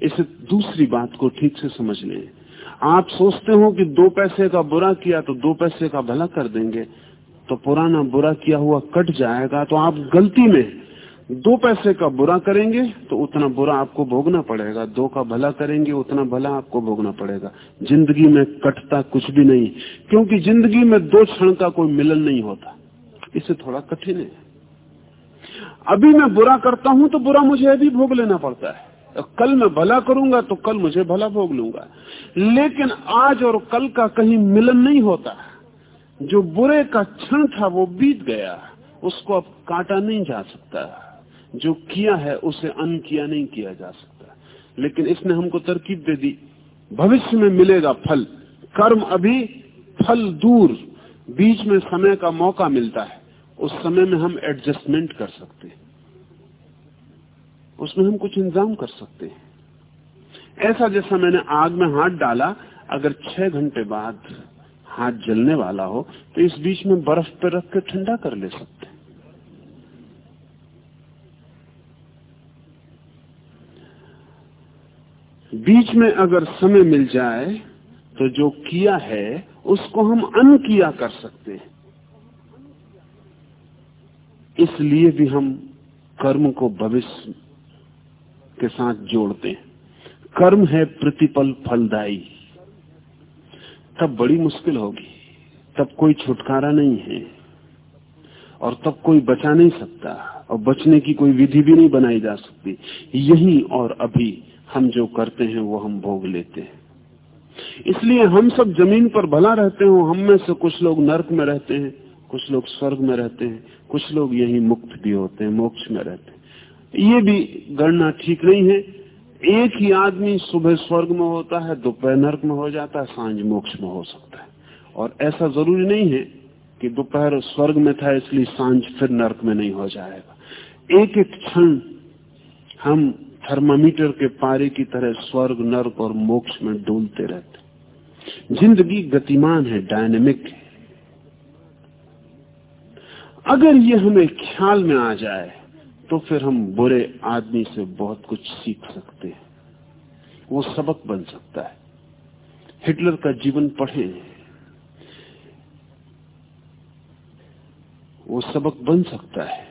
इस दूसरी बात को ठीक से समझ लें। आप सोचते हो कि दो पैसे का बुरा किया तो दो पैसे का भला कर देंगे। तो पुराना बुरा किया हुआ कट जाएगा तो आप गलती में दो पैसे का बुरा करेंगे तो उतना बुरा आपको भोगना पड़ेगा। दो का भला करेंगे, उतना भला आपको भोगना पड़ेगा। ज़िंदगी में कटता कुछ भी नहीं, क्योंकि ज़िंदगी में दो क्षण का कोई मिलन नहीं होता। इसे थोड़ा कठिन है। अभी मैं बुरा करता हूँ तो बुरा मुझे अभी भोग लेना पड़ता है। कल मैं भला करूँगा तो कल मुझे भला भोग लूँगा। लेकिन आज और कल का कहीं मिलन नहीं होता। है जो बुरे का क्षण था वो बीत गया। उसको अब काटा नहीं जा सकता। जो किया है, उसे अन किया नहीं किया जा सकता। लेकिन इसने हमको तरकीब दे दी। भविष्य में मिलेगा फल। कर्म अभी फल दूर। बीच में समय का मौका मिलता है। उस समय में हम एडजस्टमेंट कर सकते हैं। उसमें हम कुछ इंतज़ाम कर सकते हैं। ऐसा जैसा मैंने आग में हाथ डाला, अगर छह घंटे बाद हाथ जलने वाला हो तो इस बीच में बर्फ़ पर रख के ठंडा कर ले सकते हैं। बीच में अगर समय मिल जाए तो जो किया है, उसको हम अन किया कर सकते हैं। इसलिए भी हम कर्म को भविष्य के साथ जोड़ते हैं। कर्म है प्रतिपल फलदायी। तब बड़ी मुश्किल होगी। तब कोई छुटकारा नहीं है और तब कोई बचा नहीं सकता और बचने की कोई विधि भी नहीं बनाई जा सकती। यही और अभी हम जो करते हैं वो हम भोग लेते हैं। इसलिए हम सब ज़मीन पर भला रहते हो, हम में से कुछ लोग नर्क में रहते हैं, कुछ लोग स्वर्ग में रहते हैं, कुछ लोग यही मुक्त भी होते हैं, मोक्ष में रहते हैं। ये भी गणना ठीक नहीं है। एक ही आदमी सुबह स्वर्ग में होता है, दोपहर नर्क में हो जाता है, साँझ मोक्ष में हो सकता है। और ऐसा ज़रूरी नहीं है कि दोपहर स्वर्ग में था, इसलिए साँझ फिर नर्क में नहीं हो जाएगा। एक एक क्षण हम थर्मामीटर के पारे की तरह स्वर्ग, नर्क और मोक्ष में डोलते रहते ज़िंदगी गतिमान है, डायनेमिक है। अगर ये हमें ख्याल में आ जाए तो फिर हम बुरे आदमी से बहुत कुछ सीख सकते हैं। वो सबक बन सकता है। हिटलर का जीवन पढ़े। वो सबक बन सकता है।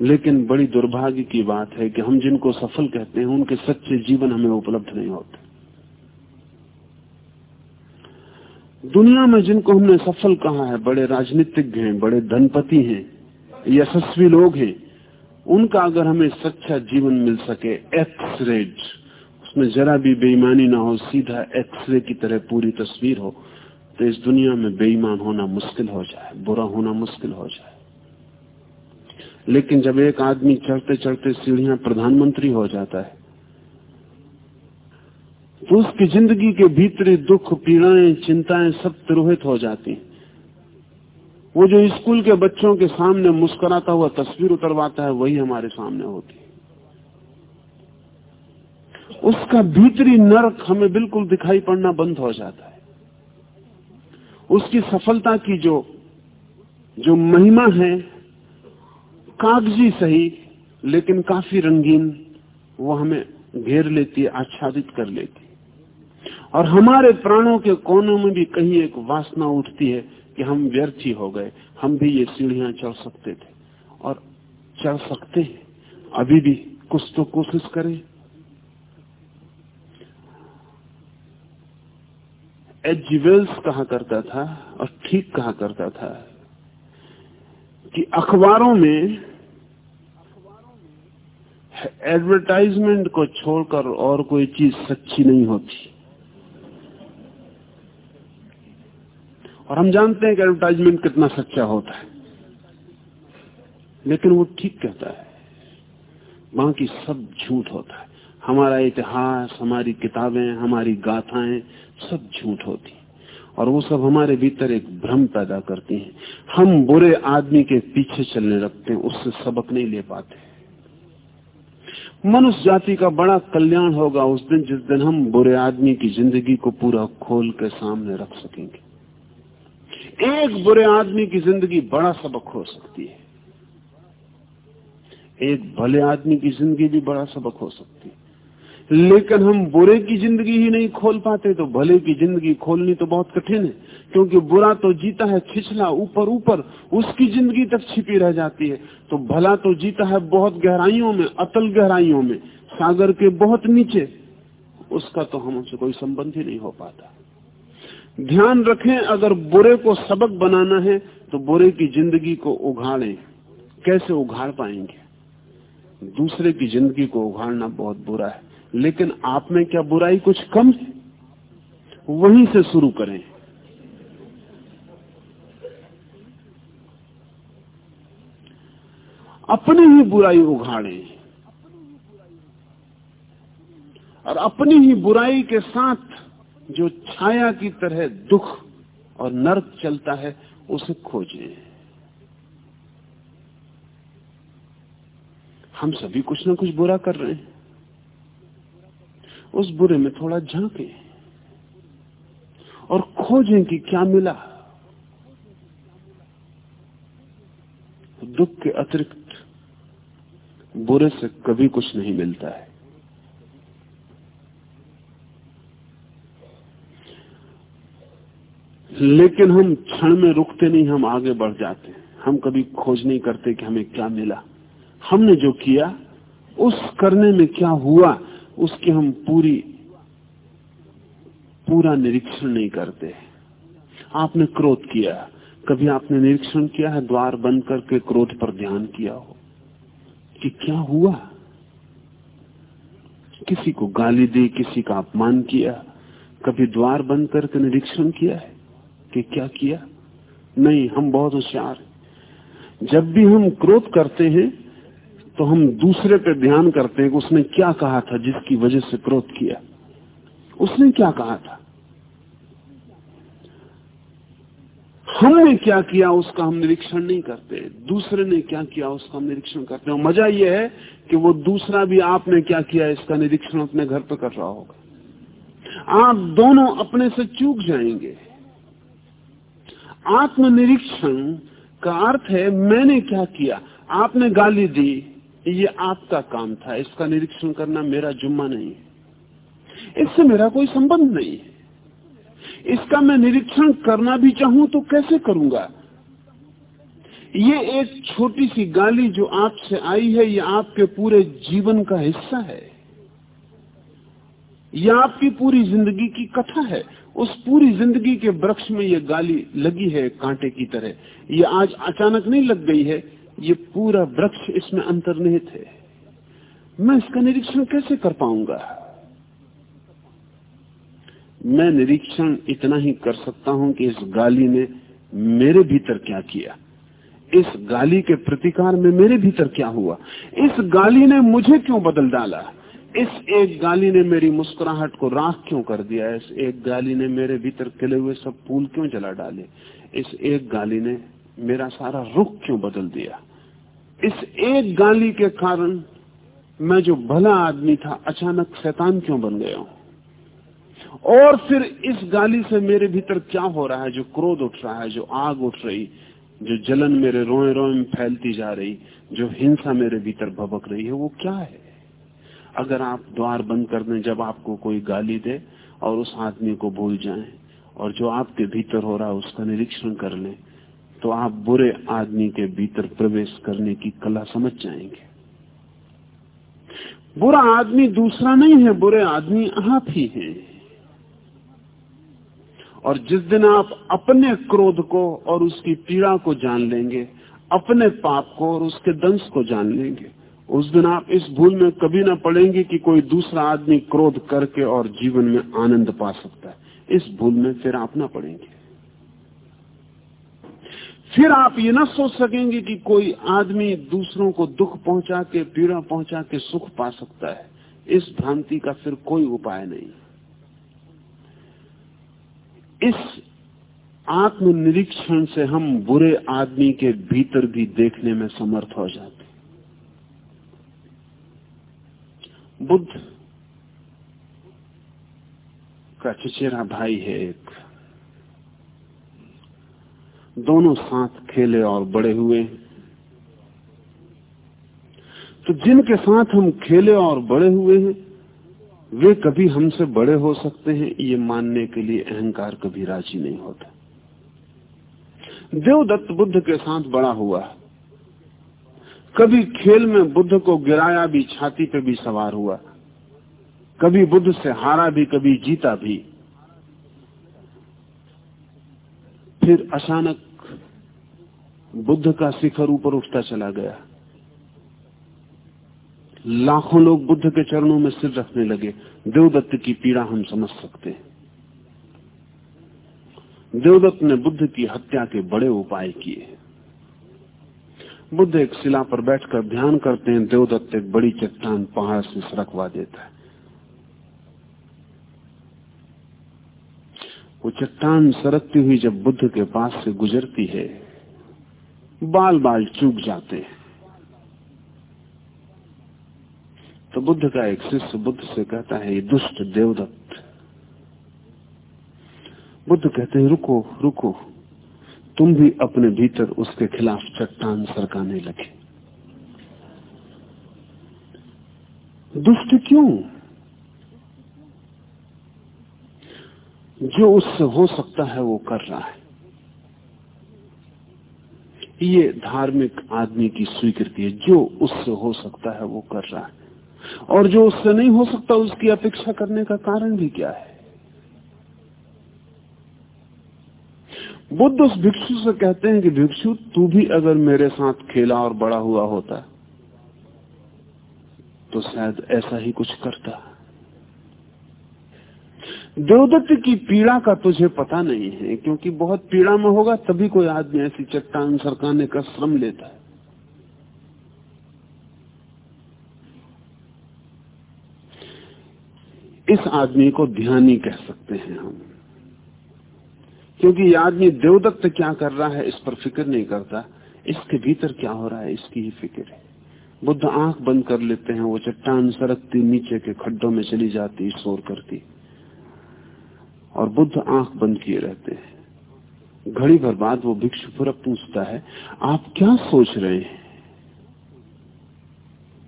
लेकिन बड़ी दुर्भाग्य की बात है कि हम जिनको सफल कहते हैं, उनके सच्चे जीवन हमें उपलब्ध नहीं होते। दुनिया में जिनको हमने सफल कहा है, बड़े राजनीतिज्ञ हैं, बड़े धनपति हैं यशस्वी लोग हैं। उनका अगर हमें सच्चा जीवन मिल सके एक्स रेड उसमें जरा भी बेईमानी ना हो, सीधा एक्सरे की तरह पूरी तस्वीर हो तो इस दुनिया में बेईमान होना मुश्किल हो जाए, बुरा होना मुश्किल हो जाए। लेकिन जब एक आदमी चढ़ते चढ़ते सीढ़ियाँ प्रधानमंत्री हो जाता है तो उसकी ज़िंदगी के भीतरी दुख, पीड़ाएँ, चिंताएँ सब तिरोहित हो जाती वो जो स्कूल के बच्चों के सामने मुस्कुराता हुआ तस्वीर उतरवाता है, वही हमारे सामने होती है। उसका भीतरी नरक हमें बिल्कुल दिखाई पड़ना बंद हो जाता है। उसकी सफलता की जो जो महिमा है, कागज़ी सही, लेकिन काफ़ी रंगीन, वो हमें घेर लेती है, आच्छादित कर लेती और हमारे प्राणों के कोनों में भी कहीं एक वासना उठती है कि हम व्यर्थ ही हो गए। हम भी ये सीढ़ियाँ चढ़ सकते थे और चढ़ सकते हैं। अभी भी कुछ तो कोशिश करें। एच वेल्स कहा करता था और ठीक कहा करता था कि अखबारों में एडवर्टाइजमेंट को छोड़कर और कोई चीज़ सच्ची नहीं होती। और हम जानते हैं कि एडवर्टाइजमेंट कितना सच्चा होता है। लेकिन वो ठीक कहता है। बाकी सब झूठ होता है। हमारा इतिहास, हमारी किताबें, हमारी गाथाएँ सब झूठ होती और वो सब हमारे भीतर एक भ्रम पैदा करती हैं। हम बुरे आदमी के पीछे चलने लगते हैं, उससे सबक नहीं ले पाते। मनुष्य जाति का बड़ा कल्याण होगा उस दिन जिस दिन हम बुरे आदमी की ज़िंदगी को पूरा खोल के सामने रख सकेंगे। एक बुरे आदमी की ज़िंदगी बड़ा सबक हो सकती है। एक भले आदमी की ज़िंदगी भी बड़ा सबक हो सकती है। लेकिन हम बुरे की ज़िंदगी ही नहीं खोल पाते तो भले की ज़िंदगी खोलनी तो बहुत कठिन है, क्योंकि बुरा तो जीता है छिछला ऊपर ऊपर, उसकी ज़िंदगी तक छिपी रह जाती है। तो भला तो जीता है बहुत गहराइयों में, अतल गहराइयों में, सागर के बहुत नीचे, उसका तो हमसे कोई संबंध ही नहीं हो पाता। ध्यान रखें, अगर बुरे को सबक बनाना है तो बुरे की ज़िंदगी को उघाड़े। कैसे उघाड़ पाएँगे? दूसरे की ज़िंदगी को उघाड़ना बहुत बुरा है। लेकिन आप में क्या बुराई कुछ कम है? वहीं से शुरू करें। अपनी ही बुराई उघाड़े। और अपनी ही बुराई के साथ जो छाया की तरह दुख और नर्क चलता है, उसे खोजें। हम सभी कुछ ना कुछ बुरा कर रहे हैं। उस बुरे में थोड़ा झांके और खोजें कि क्या मिला। दुख के अतिरिक्त बुरे से कभी कुछ नहीं मिलता है। लेकिन हम क्षण में रुकते नहीं, हम आगे बढ़ जाते हम कभी खोज नहीं करते कि हमें क्या मिला। हमने जो किया, उस करने में क्या हुआ, उसकी हम पूरी, पूरा निरीक्षण नहीं करते आपने क्रोध किया। कभी आपने निरीक्षण किया है? द्वार बंद करके क्रोध पर ध्यान किया हो। कि क्या हुआ? किसी को गाली दी, किसी का अपमान किया। कभी द्वार बंद करके निरीक्षण किया है? कि क्या किया? नहीं, हम बहुत होशियार जब भी हम क्रोध करते हैं तो हम दूसरे पे ध्यान करते हैं कि उसने क्या कहा था जिसकी वजह से क्रोध किया। उसने क्या कहा था? हमने क्या किया उसका हम निरीक्षण नहीं करते। दूसरे ने क्या किया उसका हम निरीक्षण करते हैं। मज़ा यह है कि वो दूसरा भी आपने क्या किया इसका निरीक्षण अपने घर पर कर रहा होगा। आप दोनों अपने से चूक जाएँगे। आत्मनिरीक्षण का अर्थ है, मैंने क्या किया? आपने गाली दी, ये आपका काम था। इसका निरीक्षण करना मेरा जुम्मा नहीं है। इससे मेरा कोई संबंध नहीं है। इसका मैं निरीक्षण करना भी चाहूँ तो कैसे करूँगा? ये एक छोटी सी गाली जो आपसे आई है, ये आपके पूरे जीवन का हिस्सा है। यह आपकी पूरी ज़िंदगी की कथा है। उस पूरी ज़िंदगी के वृक्ष में ये गाली लगी है कांटे की तरह। ये आज अचानक नहीं लग गई है, ये पूरा वृक्ष इसमें अंतर्निहित है। मैं इसका निरीक्षण कैसे कर पाऊँगा? मैं निरीक्षण इतना ही कर सकता हूँ कि इस गाली ने मेरे भीतर क्या किया? इस गाली के प्रतिकार में मेरे भीतर क्या हुआ? इस गाली ने मुझे क्यों बदल डाला? इस एक गाली ने मेरी मुस्कुराहट को राख क्यों कर दिया? इस एक गाली ने मेरे भीतर खिले हुए सब फूल क्यों जला डाले? इस एक गाली ने मेरा सारा रुख क्यों बदल दिया? इस एक गाली के कारण मैं जो भला आदमी था, अचानक शैतान क्यों बन गया हूँ? और फिर इस गाली से मेरे भीतर क्या हो रहा है, जो क्रोध उठ रहा है, जो आग उठ रही, जो जलन मेरे रोए रोए में फैलती जा रही, जो हिंसा मेरे भीतर भबक रही है, वो क्या है? अगर आप द्वार बंद कर दें जब आपको कोई गाली दे और उस आदमी को भूल जाएँ और जो आपके भीतर हो रहा है उसका निरीक्षण कर लें तो आप बुरे आदमी के भीतर प्रवेश करने की कला समझ जाएँगे। बुरा आदमी दूसरा नहीं है, बुरे आदमी आप ही हैं। और जिस दिन आप अपने क्रोध को और उसकी पीड़ा को जान लेंगे, अपने पाप को और उसके दंश को जान लेंगे उस दिन आप इस भूल में कभी ना पड़ेंगे कि कोई दूसरा आदमी क्रोध करके और जीवन में आनंद पा सकता है। इस भूल में फिर आप ना पड़ेंगे। फिर आप ये ना सोच सकेंगे कि कोई आदमी दूसरों को दुख पहुँचा के, पीड़ा पहुँचा के सुख पा सकता है। इस भ्रांति का फिर कोई उपाय नहीं। इस आत्मनिरीक्षण से हम बुरे आदमी के भीतर भी देखने में समर्थ हो जाते बुद्ध। का चचेरा भाई है एक। दोनों साथ खेले और बड़े हुए। तो जिनके साथ हम खेले और बड़े हुए हैं, वे कभी हमसे बड़े हो सकते हैं, ये मानने के लिए अहंकार कभी राज़ी नहीं होता। देवदत्त बुद्ध के साथ बड़ा हुआ। कभी खेल में बुद्ध को गिराया भी, छाती पे भी सवार हुआ। कभी बुद्ध से हारा भी, कभी जीता भी। फिर अचानक बुद्ध का शिखर ऊपर उठता चला गया। लाखों लोग बुद्ध के चरणों में सिर रखने लगे। देवदत्त की पीड़ा हम समझ सकते हैं। देवदत्त ने बुद्ध की हत्या के बड़े उपाय किए। बुद्ध एक शिला पर बैठकर ध्यान करते हैं, देवदत्त एक बड़ी चट्टान पहाड़ से सरकवा देता है। वो चट्टान सरकती हुई जब बुद्ध के पास से गुजरती है बाल बाल चूक जाते हैं। तो बुद्ध का एक शिष्य बुद्ध से कहता है, ये दुष्ट देवदत्त। बुद्ध कहते हैं, रुको रुको। तुम भी अपने भीतर उसके खिलाफ चट्टान सरकाने लगे। दुष्ट क्यों? जो उससे हो सकता है वो कर रहा है। ये धार्मिक आदमी की स्वीकृति है। जो उससे हो सकता है वो कर रहा है। और जो उससे नहीं हो सकता, उसकी अपेक्षा करने का कारण भी क्या है? बुद्ध उस भिक्षु से कहते हैं कि, भिक्षु, तू भी अगर मेरे साथ खेला और बड़ा हुआ होता तो शायद ऐसा ही कुछ करता। देवदत्त की पीड़ा का तुझे पता नहीं है, क्योंकि बहुत पीड़ा में होगा, तभी कोई आदमी ऐसी चट्टान सरकाने का श्रम लेता है। इस आदमी को ध्यानी कह सकते हैं हम। क्योंकि ये आदमी देवदत्त क्या कर रहा है, इस पर फ़िक्र नहीं करता। इसके भीतर क्या हो रहा है, इसकी ही फ़िक्र है। बुद्ध आँख बंद कर लेते हैं, वो चट्टान सरकती, नीचे के खड्डों में चली जाती, शोर करती। और बुद्ध आँख बंद किए रहते हैं। घड़ी भर बाद वो भिक्षु फिर पूछता है, आप क्या सोच रहे हैं?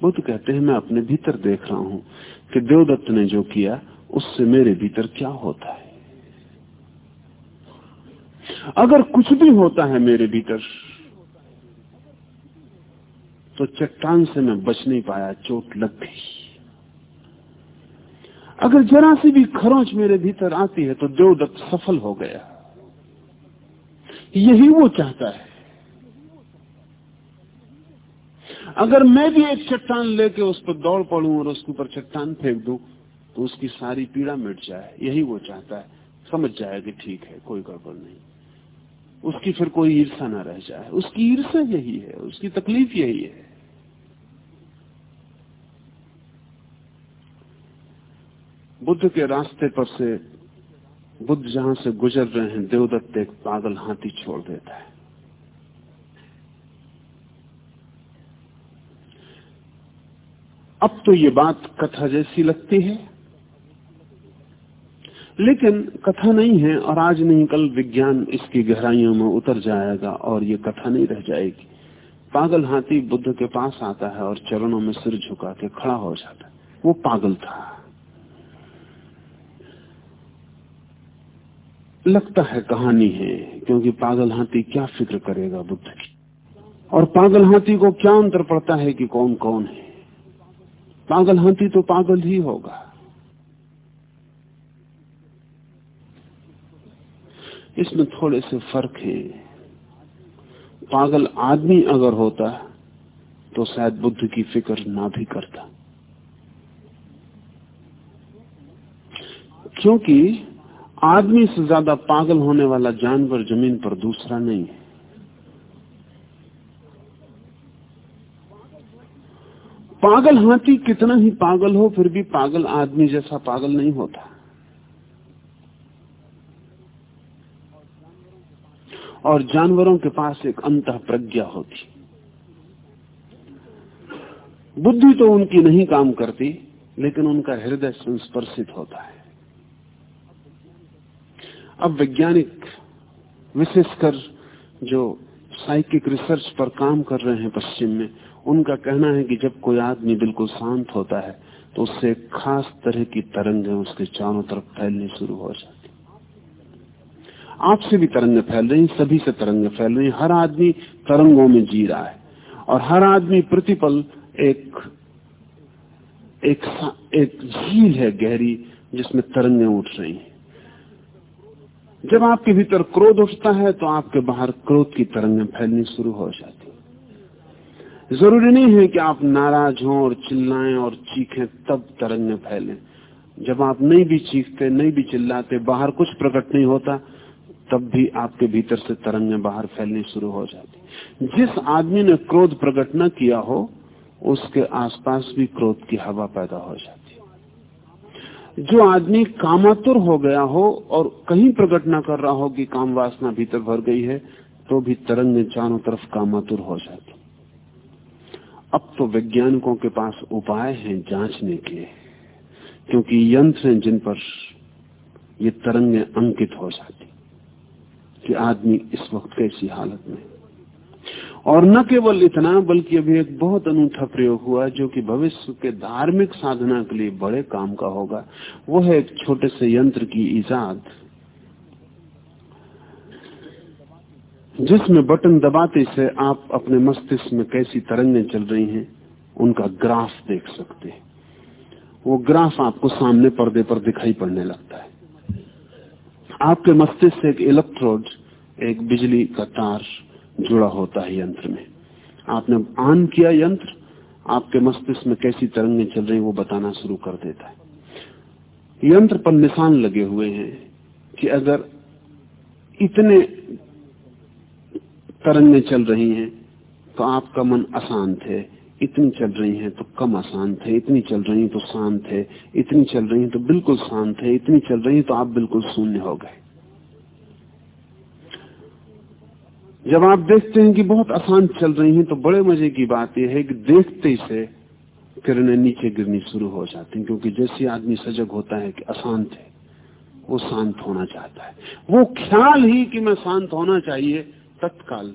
बुद्ध कहते हैं, मैं अपने भीतर देख रहा हूँ कि देवदत्त ने जो किया, उससे मेरे भीतर क्या होता है? अगर कुछ भी होता है मेरे भीतर तो चट्टान से मैं बच नहीं पाया, चोट लग गई। अगर जरा सी भी खरोच मेरे भीतर आती है तो देवदत्त सफल हो गया। यही वो चाहता है। अगर मैं भी एक चट्टान लेके उस पर दौड़ पड़ू और उसके ऊपर चट्टान फेंक दू तो उसकी सारी पीड़ा मिट जाए। यही वो चाहता है। समझ जाए कि ठीक है, कोई गड़बड़ नहीं। उसकी फिर कोई ईर्षा ना रह जाए। उसकी ईर्षा यही है, उसकी तकलीफ़ यही है। बुद्ध के रास्ते पर से, बुद्ध जहाँ से गुजर रहे हैं, देवदत्त एक पागल हाथी छोड़ देता है। अब तो ये बात कथा जैसी लगती है। लेकिन कथा नहीं है और आज नहीं, कल विज्ञान इसकी गहराइयों में उतर जाएगा और ये कथा नहीं रह जाएगी। पागल हाथी बुद्ध के पास आता है और चरणों में सिर झुका के खड़ा हो जाता है। वो पागल था। लगता है कहानी है, क्योंकि पागल हाथी क्या फ़िक्र करेगा बुद्ध की? और पागल हाथी को क्या अंतर पड़ता है कि कौन कौन है? पागल हाथी तो पागल ही होगा। इसमें थोड़े से फ़र्क है। पागल आदमी अगर होता तो शायद बुद्ध की फ़िक्र ना भी करता। क्योंकि आदमी से ज़्यादा पागल होने वाला जानवर ज़मीन पर दूसरा नहीं है। पागल हाथी कितना ही पागल हो, फिर भी पागल आदमी जैसा पागल नहीं होता। और जानवरों के पास एक अंत प्रज्ञा होती। बुद्धि तो उनकी नहीं काम करती, लेकिन उनका हृदय संस्पर्शित होता है। अब वैज्ञानिक, विशेषकर जो साइकिक रिसर्च पर काम कर रहे हैं पश्चिम में, उनका कहना है कि जब कोई आदमी बिल्कुल शांत होता है तो उससे खास तरह की तरंगें उसके चारों तरफ़ फैलनी शुरू हो जाती आपसे भी तरंगें फैल रही, सभी से तरंगें फैल रही, हर आदमी तरंगों में जी रहा है। और हर आदमी प्रतिपल एक एक एक झील है गहरी, जिसमें तरंगें उठ रही हैं। जब आपके भीतर क्रोध उठता है तो आपके बाहर क्रोध की तरंगें फैलनी शुरू हो जाती ज़रूरी नहीं है कि आप नाराज़ हों और चिल्लाएँ और चीखें, तब तरंगें फैलें। जब आप नहीं भी चीखते, नहीं भी चिल्लाते, बाहर कुछ प्रकट नहीं होता तब भी आपके भीतर से तरंगें बाहर फैलनी शुरू हो जाती। जिस आदमी ने क्रोध प्रकट न किया हो, उसके आसपास भी क्रोध की हवा पैदा हो जाती। जो आदमी कामातुर हो गया हो और कहीं प्रकट न कर रहा हो कि काम वासना भीतर भर गई है तो भी तरंगें चारों तरफ़ कामातुर हो जाती। अब तो वैज्ञानिकों के पास उपाय हैं जांचने के क्योंकि यंत्र हैं जिन पर ये तरंगें अंकित हो जाती। कि आदमी इस वक्त कैसी हालत में और न केवल इतना, बल्कि अभी एक बहुत अनूठा प्रयोग हुआ जो कि भविष्य के धार्मिक साधना के लिए बड़े काम का होगा। वो है एक छोटे से यंत्र की ईजाद, जिसमें बटन दबाते से आप अपने मस्तिष्क में कैसी तरंगें चल रही हैं, उनका ग्राफ देख सकते हैं। वो ग्राफ आपको सामने पर्दे पर दिखाई पड़ने लगता है। आपके मस्तिष्क से एक इलेक्ट्रोड एक बिजली का तार जुड़ा होता है यंत्र में। आपने ऑन किया यंत्र, आपके मस्तिष्क में कैसी तरंगें चल रही वो बताना शुरू कर देता है। यंत्र पर निशान लगे हुए हैं कि अगर इतने तरंगें चल रही हैं तो आपका मन अशांत है। इतनी चल रही हैं तो कम अशांत है इतनी चल रही हैं तो शांत है इतनी चल रही हैं तो बिल्कुल शांत है इतनी चल रही हैं तो आप बिल्कुल शून्य हो गए। जब आप देखते हैं कि बहुत अशांत चल रही हैं तो बड़े मज़े की बात यह है कि देखते ही से किरणें नीचे गिरनी शुरू हो जाती हैं, क्योंकि जैसे आदमी सजग होता है कि अशांत है वो शांत होना चाहता है। वो ख्याल ही कि मैं शांत होना चाहिए, तत्काल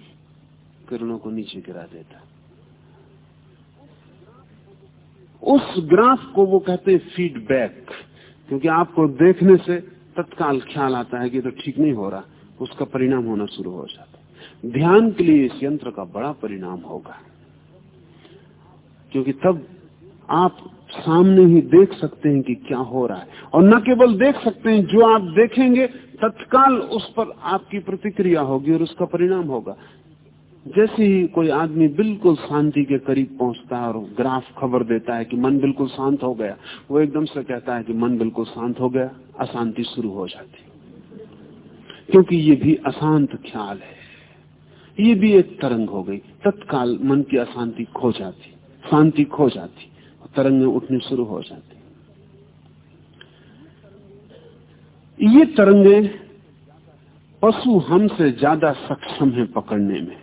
किरणों को नीचे गिरा देता उस ग्राफ को वो कहते हैं फीडबैक क्योंकि आपको देखने से तत्काल ख्याल आता है कि तो ठीक नहीं हो रहा, उसका परिणाम होना शुरू हो जाता है। ध्यान के लिए इस यंत्र का बड़ा परिणाम होगा, क्योंकि तब आप सामने ही देख सकते हैं कि क्या हो रहा है, और न केवल देख सकते हैं, जो आप देखेंगे तत्काल उस पर आपकी प्रतिक्रिया होगी और उसका परिणाम होगा। जैसे ही कोई आदमी बिल्कुल शांति के करीब पहुँचता है और ग्राफ खबर देता है कि मन बिल्कुल शांत हो गया, वो एकदम से कहता है कि मन बिल्कुल शांत हो गया, अशांति शुरू हो जाती क्योंकि ये भी अशांत ख्याल है। ये भी एक तरंग हो गई। तत्काल मन की अशांति खो जाती, शांति खो जाती तरंगें उठनी शुरू हो जाती। ये तरंगे पशु हमसे ज़्यादा सक्षम है पकड़ने में।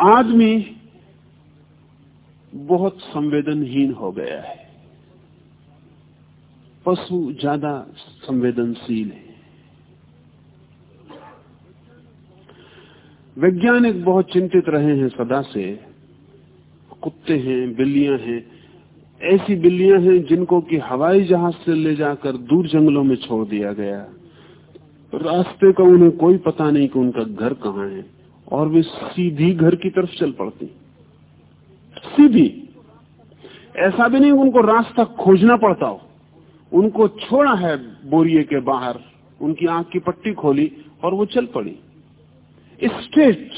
आदमी बहुत संवेदनहीन हो गया है। पशु ज़्यादा संवेदनशील है। वैज्ञानिक बहुत चिंतित रहे हैं सदा से। कुत्ते हैं, बिल्लियाँ हैं। ऐसी बिल्लियाँ हैं जिनको कि हवाई जहाज़ से ले जाकर दूर जंगलों में छोड़ दिया गया। रास्ते का उन्हें कोई पता नहीं कि उनका घर कहाँ है। और वे सीधी घर की तरफ़ चल पड़ती। सीधी। ऐसा भी नहीं उनको रास्ता खोजना पड़ता हो। उनको छोड़ा है बोरिए के बाहर, उनकी आँख की पट्टी खोली और वो चल पड़ी। स्टेट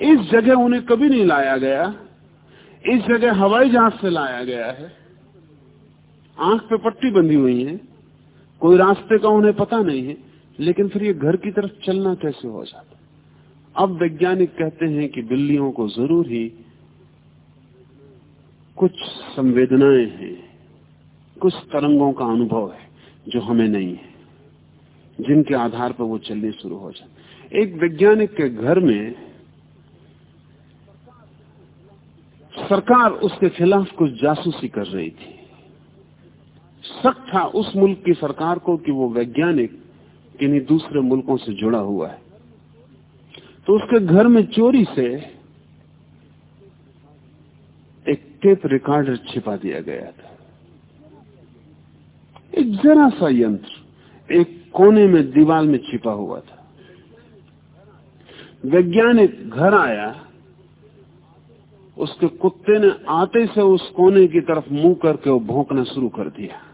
इस जगह उन्हें कभी नहीं लाया गया। इस जगह हवाई जहाज़ से लाया गया है। आँख पे पट्टी बंधी हुई है। कोई रास्ते का उन्हें पता नहीं है। लेकिन फिर ये घर की तरफ़ चलना कैसे हो जाता? अब वैज्ञानिक कहते हैं कि बिल्लियों को ज़रूर ही कुछ संवेदनाएँ हैं, कुछ तरंगों का अनुभव है जो हमें नहीं है, जिनके आधार पर वो चलने शुरू हो जाए एक वैज्ञानिक के घर में सरकार उसके खिलाफ कुछ जासूसी कर रही थी। शक था उस मुल्क की सरकार को कि वो वैज्ञानिक किन्हीं दूसरे मुल्कों से जुड़ा हुआ है। तो उसके घर में चोरी से एक टेप रिकॉर्डर छिपा दिया गया था। एक जरा सा यंत्र एक कोने में दीवार में छिपा हुआ था। वैज्ञानिक घर आया, उसके कुत्ते ने आते से उस कोने की तरफ़ मुँह करके वो भौंकना शुरू कर दिया।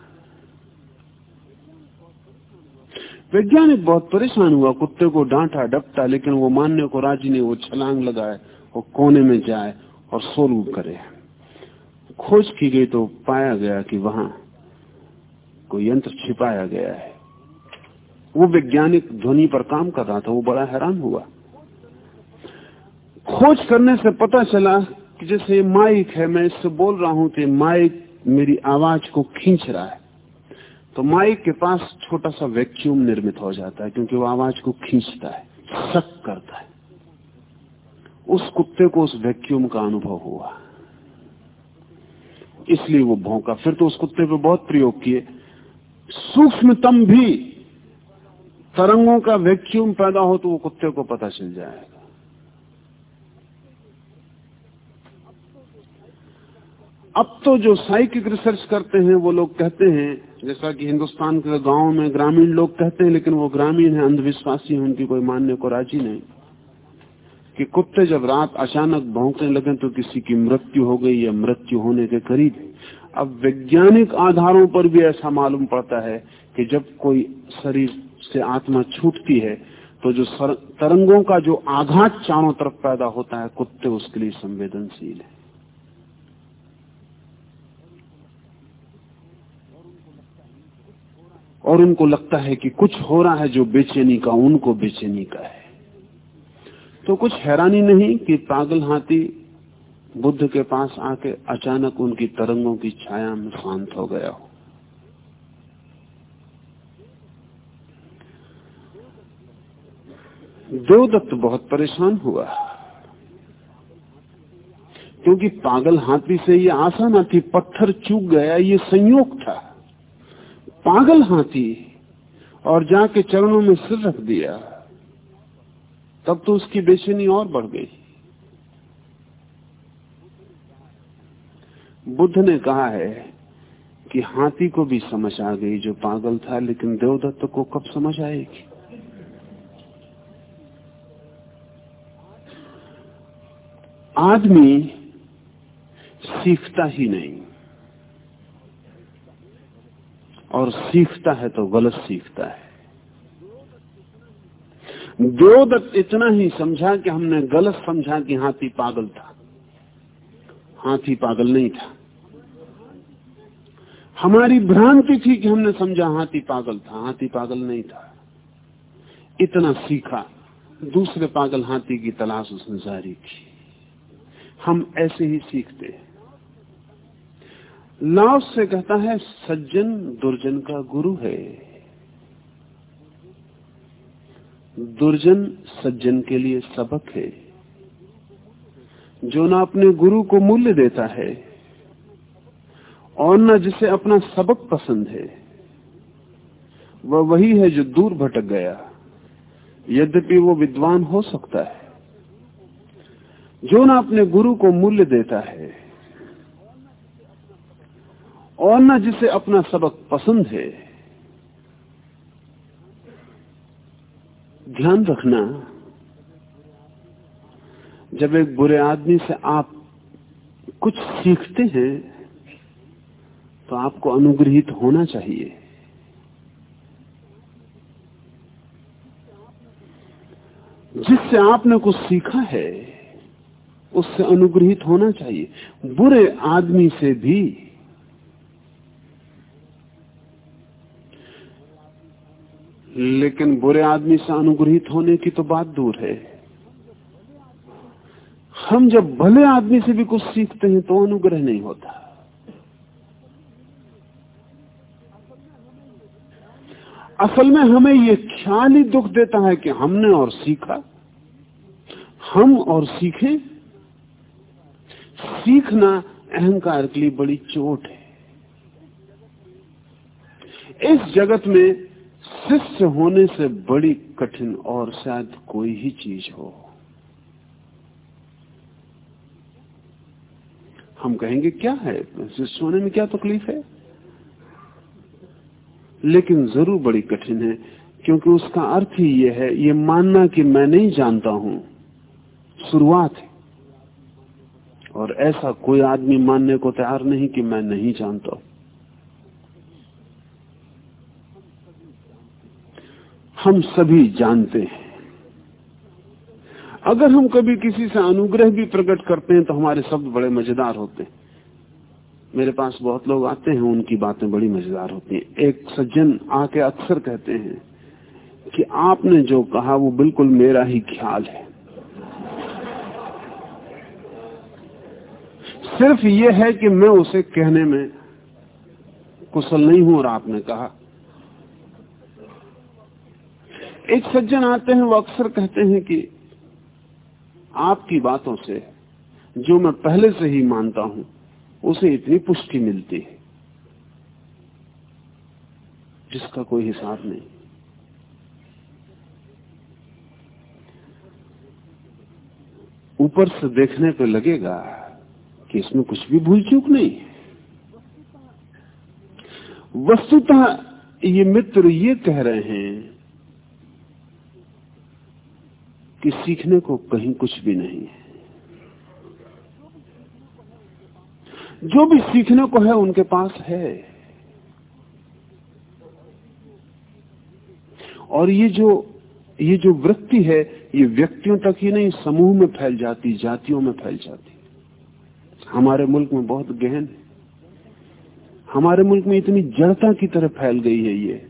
वैज्ञानिक बहुत परेशान हुआ, कुत्ते को डांटा, डपटा, लेकिन वो मानने को राज़ी नहीं, वो छलांग लगाए और कोने में जाए और शोर करे। खोज की गई तो पाया गया कि वहाँ कोई यंत्र छिपाया गया है। वो वैज्ञानिक ध्वनि पर काम कर रहा था, वो बड़ा हैरान हुआ। खोज करने से पता चला कि जैसे माइक है, मैं इससे बोल रहा हूँ कि माइक मेरी आवाज़ को खींच रहा है। तो माइक के पास छोटा सा वैक्यूम निर्मित हो जाता है, क्योंकि वो आवाज़ को खींचता है सक करता है। उस कुत्ते को उस वैक्यूम का अनुभव हुआ। इसलिए वो भौंका। फिर तो उस कुत्ते पे बहुत प्रयोग किए। सूक्ष्मतम भी तरंगों का वैक्यूम पैदा हो तो वो कुत्ते को पता चल जाएगा। अब तो जो साइकिक रिसर्च करते हैं, वो लोग कहते हैं जैसा कि हिंदुस्तान के गाँव में ग्रामीण लोग कहते हैं, लेकिन वो ग्रामीण है, अंधविश्वासी है, उनकी कोई मानने को राज़ी नहीं। कि कुत्ते जब रात अचानक भौंकने लगे तो किसी की मृत्यु हो गई, या मृत्यु होने के करीब अब वैज्ञानिक आधारों पर भी ऐसा मालूम पड़ता है कि जब कोई शरीर से आत्मा छूटती है तो जो तरंगों का जो आघात चारों तरफ़ पैदा होता है, कुत्ते उसके लिए संवेदनशील है। और उनको लगता है कि कुछ हो रहा है जो बेचैनी का, उनको बेचैनी का है। तो कुछ हैरानी नहीं कि पागल हाथी बुद्ध के पास आके अचानक उनकी तरंगों की छाया में शांत हो गया हो। देवदत्त बहुत परेशान हुआ। क्योंकि पागल हाथी से ये आशा थी, पत्थर चूक गया, ये संयोग था। पागल हाथी और जाके चरणों में सिर रख दिया, तब तो उसकी बेचैनी और बढ़ गई। बुद्ध ने कहा है कि हाथी को भी समझ आ गई जो पागल था, लेकिन देवदत्त को कब समझ आएगी? आदमी सीखता ही नहीं। और सीखता है तो गलत सीखता है। देवदत्त इतना ही समझा कि हमने गलत समझा कि हाथी पागल था। हाथी पागल नहीं था। हमारी भ्रांति थी कि हमने समझा हाथी पागल था, हाथी पागल नहीं था। इतना सीखा, दूसरे पागल हाथी की तलाश उसने जारी की। हम ऐसे ही सीखते हैं। लाओस से कहता है, सज्जन दुर्जन का गुरु है। दुर्जन सज्जन के लिए सबक है। जो ना अपने गुरु को मूल्य देता है, और न जिसे अपना सबक पसंद है, वह वही है जो दूर भटक गया। यद्यपि वो विद्वान हो सकता है, जो ना अपने गुरु को मूल्य देता है और ना जिसे अपना सबक पसंद है। ध्यान रखना, जब एक बुरे आदमी से आप कुछ सीखते हैं तो आपको अनुग्रहित होना चाहिए। जिससे आपने कुछ सीखा है, उससे अनुग्रहित होना चाहिए। बुरे आदमी से भी लेकिन बुरे आदमी से अनुग्रहित होने की तो बात दूर है। हम जब भले आदमी से भी कुछ सीखते हैं तो अनुग्रह नहीं होता। असल में हमें यह ख्याल ही दुख देता है कि हमने और सीखा। हम और सीखे। सीखना अहंकार के लिए बड़ी चोट है। इस जगत में शिष्य होने से बड़ी कठिन और शायद कोई ही चीज़ हो। हम कहेंगे, क्या है? शिष्य होने में क्या तकलीफ़ है? लेकिन ज़रूर बड़ी कठिन है, क्योंकि उसका अर्थ ही यह है, ये मानना कि मैं नहीं जानता हूँ। शुरुआत है। और ऐसा कोई आदमी मानने को तैयार नहीं कि मैं नहीं जानता हूँ। हम सभी जानते हैं। अगर हम कभी किसी से अनुग्रह भी प्रकट करते हैं तो हमारे शब्द बड़े मज़ेदार होते हैं। मेरे पास बहुत लोग आते हैं, उनकी बातें बड़ी मज़ेदार होती हैं। एक सज्जन आके अक्सर कहते हैं कि आपने जो कहा, वो बिल्कुल मेरा ही ख्याल है। सिर्फ़ ये है कि मैं उसे कहने में कुशल नहीं हूँ और आपने कहा। एक सज्जन आते हैं, वो अक्सर कहते हैं कि आपकी बातों से जो मैं पहले से ही मानता हूँ, उसे इतनी पुष्टि मिलती है, जिसका कोई हिसाब नहीं। ऊपर से देखने पे लगेगा कि इसमें कुछ भी भूल चूक नहीं वस्तुतः ये मित्र ये कह रहे हैं कि सीखने को कहीं कुछ भी नहीं है। जो भी सीखने को है, उनके पास है। और ये जो ये जो वृत्ति है, ये व्यक्तियों तक ही नहीं, समूह में फैल जाती, जातियों में फैल जाती। हमारे मुल्क में बहुत गहन है। हमारे मुल्क में इतनी जड़ता की तरह फैल गई है ये,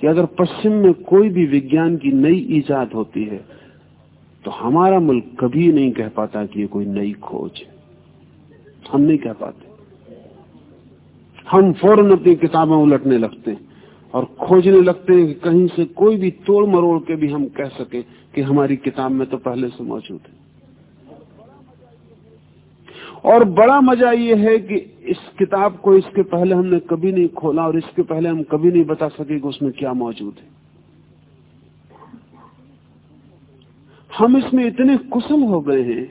कि अगर पश्चिम में कोई भी विज्ञान की नई ईजाद होती है तो हमारा मुल्क कभी नहीं कह पाता कि ये कोई नई खोज है। हम नहीं कह पाते। हम फ़ौरन अपनी किताबें उलटने लगते हैं और खोजने लगते हैं कि कहीं से कोई भी तोड़ मरोड़ के भी हम कह सके कि हमारी किताब में तो पहले से मौजूद है। और बड़ा मज़ा ये है कि इस किताब को इसके पहले हमने कभी नहीं खोला और इसके पहले हम कभी नहीं बता सके कि उसमें क्या मौजूद है। हम इसमें इतने कुशल हो गए हैं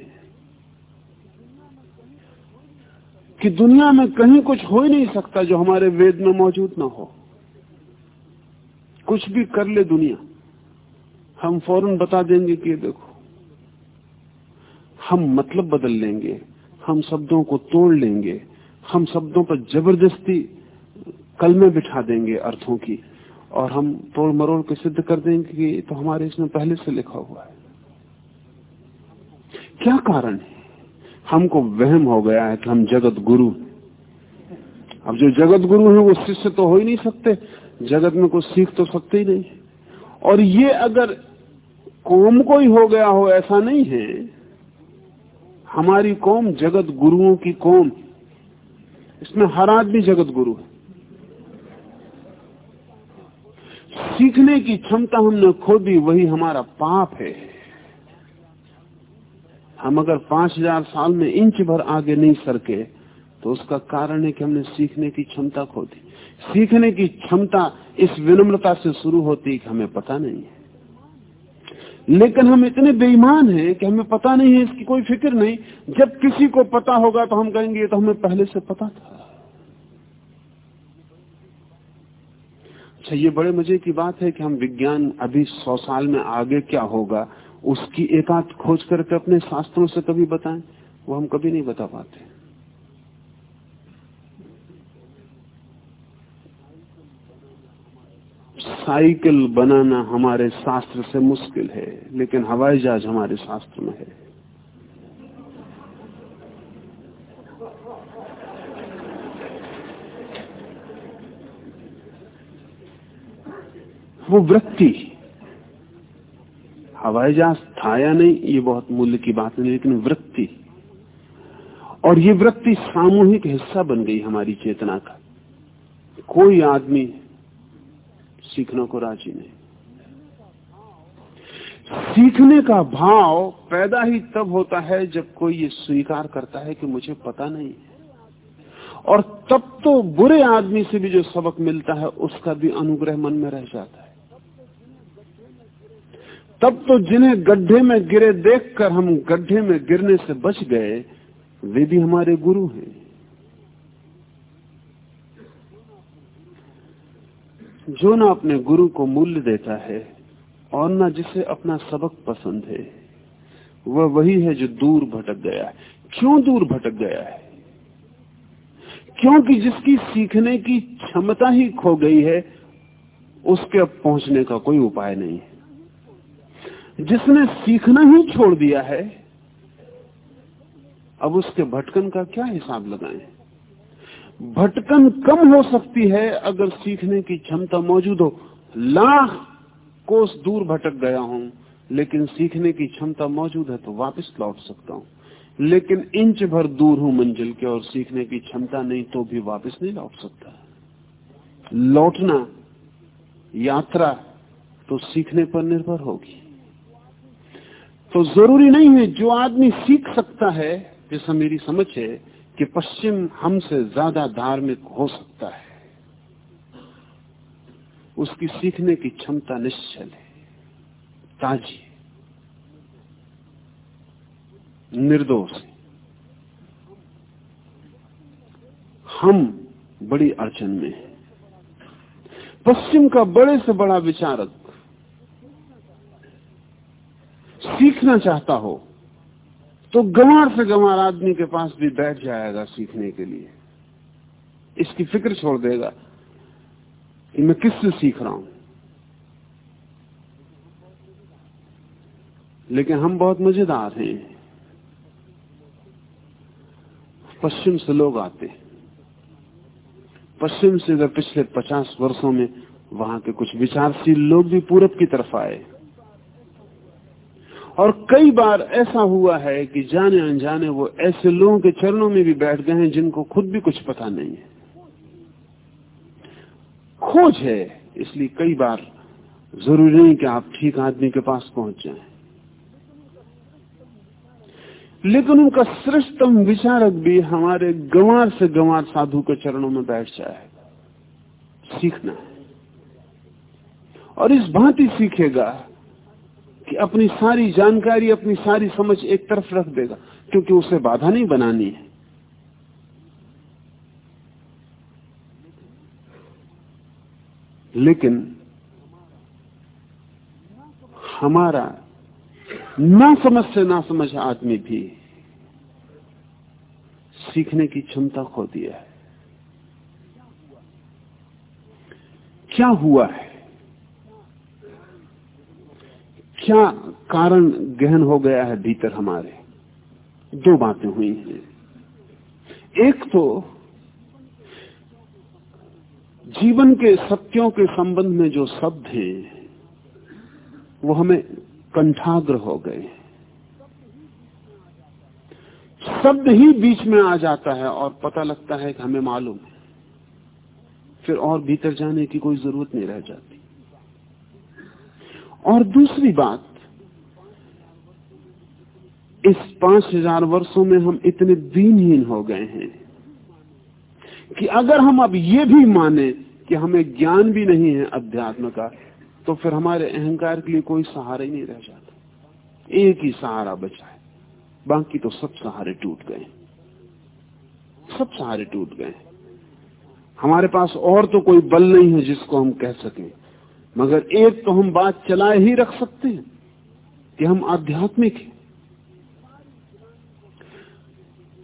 कि दुनिया में कहीं कुछ हो ही नहीं सकता जो हमारे वेद में मौजूद ना हो। कुछ भी कर ले दुनिया। हम फ़ौरन बता देंगे कि देखो, हम मतलब बदल लेंगे, हम शब्दों को तोड़ लेंगे, हम शब्दों पर ज़बरदस्ती कल में बिठा देंगे अर्थों की, और हम तोड़ मरोड़ के सिद्ध कर देंगे कि तो हमारे इसमें पहले से लिखा हुआ है। क्या कारण है? हमको वहम हो गया है कि हम जगत गुरु अब जो जगत गुरु है, वो शिष्य तो हो ही नहीं सकते। जगत में कुछ सीख तो सकते ही नहीं। और ये अगर कौम को ही हो गया हो, ऐसा नहीं है। हमारी कौम जगत गुरुओं की कौम इसमें हर आदमी जगत गुरु है। सीखने की क्षमता हमने खो दी वही हमारा पाप है। हम अगर पाँच हज़ार साल में इंच भर आगे नहीं सरके तो उसका कारण है कि हमने सीखने की क्षमता खो दी। सीखने की क्षमता इस विनम्रता से शुरू होती कि हमें पता नहीं है। लेकिन हम इतने बेईमान हैं कि हमें पता नहीं है, इसकी कोई फ़िक्र नहीं। जब किसी को पता होगा तो हम कहेंगे तो हमें पहले से पता था। अच्छा ये बड़े मज़े की बात है कि हम विज्ञान अभी सौ साल में आगे क्या होगा। उसकी एक आध खोज करके अपने शास्त्रों से कभी बताएँ, वो हम कभी नहीं बता पाते। साइकिल बनाना हमारे शास्त्र से मुश्किल है, लेकिन हवाई जहाज़ हमारे शास्त्र में है। वो वृत्ति हवाई जहाज़ था या नहीं, ये बहुत मूल्य की बात नहीं, लेकिन वृत्ति। और ये वृत्ति सामूहिक हिस्सा बन गई हमारी चेतना का। कोई आदमी सीखने को राज़ी नहीं। सीखने का भाव पैदा ही तब होता है जब कोई ये स्वीकार करता है कि मुझे पता नहीं है। और तब तो बुरे आदमी से भी जो सबक मिलता है, उसका भी अनुग्रह मन में रह जाता है। तब तो जिन्हें गड्ढे में गिरे देखकर हम गड्ढे में गिरने से बच गए, वे भी हमारे गुरु हैं। जो ना अपने गुरु को मूल्य देता है और ना जिसे अपना सबक पसंद है, वह वही है जो दूर भटक गया है। क्यों दूर भटक गया है? क्योंकि जिसकी सीखने की क्षमता ही खो गई है, उसके अब पहुँचने का कोई उपाय नहीं है। जिसने सीखना ही छोड़ दिया है, अब उसके भटकन का क्या हिसाब लगाएँ? भटकन कम हो सकती है अगर सीखने की क्षमता मौजूद हो। लाख कोस दूर भटक गया हूँ, लेकिन सीखने की क्षमता मौजूद है तो वापस लौट सकता हूँ। लेकिन इंच भर दूर हूँ मंजिल के और सीखने की क्षमता नहीं तो भी वापस नहीं लौट सकता। लौटना, यात्रा तो सीखने पर निर्भर होगी। तो ज़रूरी नहीं है, जो आदमी सीख सकता है, जैसा मेरी समझ है, कि पश्चिम हमसे ज़्यादा धार्मिक हो सकता है। उसकी सीखने की क्षमता निश्चल है, ताजी निर्दोष हम बड़ी अड़चन में हैं। पश्चिम का बड़े से बड़ा विचारक सीखना चाहता हो तो गंवार से गंवार आदमी के पास भी बैठ जाएगा सीखने के लिए। इसकी फ़िक्र छोड़ देगा कि मैं किससे सीख रहा हूँ। लेकिन हम बहुत मज़ेदार हैं। पश्चिम से लोग आते पश्चिम से अगर पिछले पचास वर्षों में वहाँ के कुछ विचारशील लोग भी पूरब की तरफ़ आए। और कई बार ऐसा हुआ है कि जाने अनजाने वो ऐसे लोगों के चरणों में भी बैठ गए हैं जिनको खुद भी कुछ पता नहीं है। खोज है, इसलिए कई बार ज़रूरी नहीं कि आप ठीक आदमी के पास पहुँच जाएँ। लेकिन उनका श्रेष्ठतम विचारक भी हमारे गंवार से गंवार साधु के चरणों में बैठ जाएगा सीखना है। और इस भांति सीखेगा कि अपनी सारी जानकारी, अपनी सारी समझ एक तरफ़ रख देगा, क्योंकि उसे बाधा नहीं बनानी है। लेकिन हमारा ना समझ से ना समझ आदमी भी सीखने की क्षमता खो दिया है। क्या हुआ है? क्या कारण गहन हो गया है भीतर हमारे? दो बातें हुई हैं। एक तो जीवन के सत्यों के संबंध में जो शब्द हैं, वो हमें कंठाग्र हो गए शब्द ही बीच में आ जाता है और पता लगता है कि हमें मालूम है। फिर और भीतर जाने की कोई ज़रूरत नहीं रह जाती। और दूसरी बात, इस पाँच हज़ार वर्षों में हम इतने दीनहीन हो गए हैं कि अगर हम अब ये भी माने कि हमें ज्ञान भी नहीं है अध्यात्म का तो फिर हमारे अहंकार के लिए कोई सहारा ही नहीं रह जाता। एक ही सहारा बचा है। बाकी तो सब सहारे टूट गए सब सहारे टूट गए हमारे पास और तो कोई बल नहीं है जिसको हम कह सकें। मगर एक तो हम बात चलाए ही रख सकते हैं कि हम आध्यात्मिक हैं।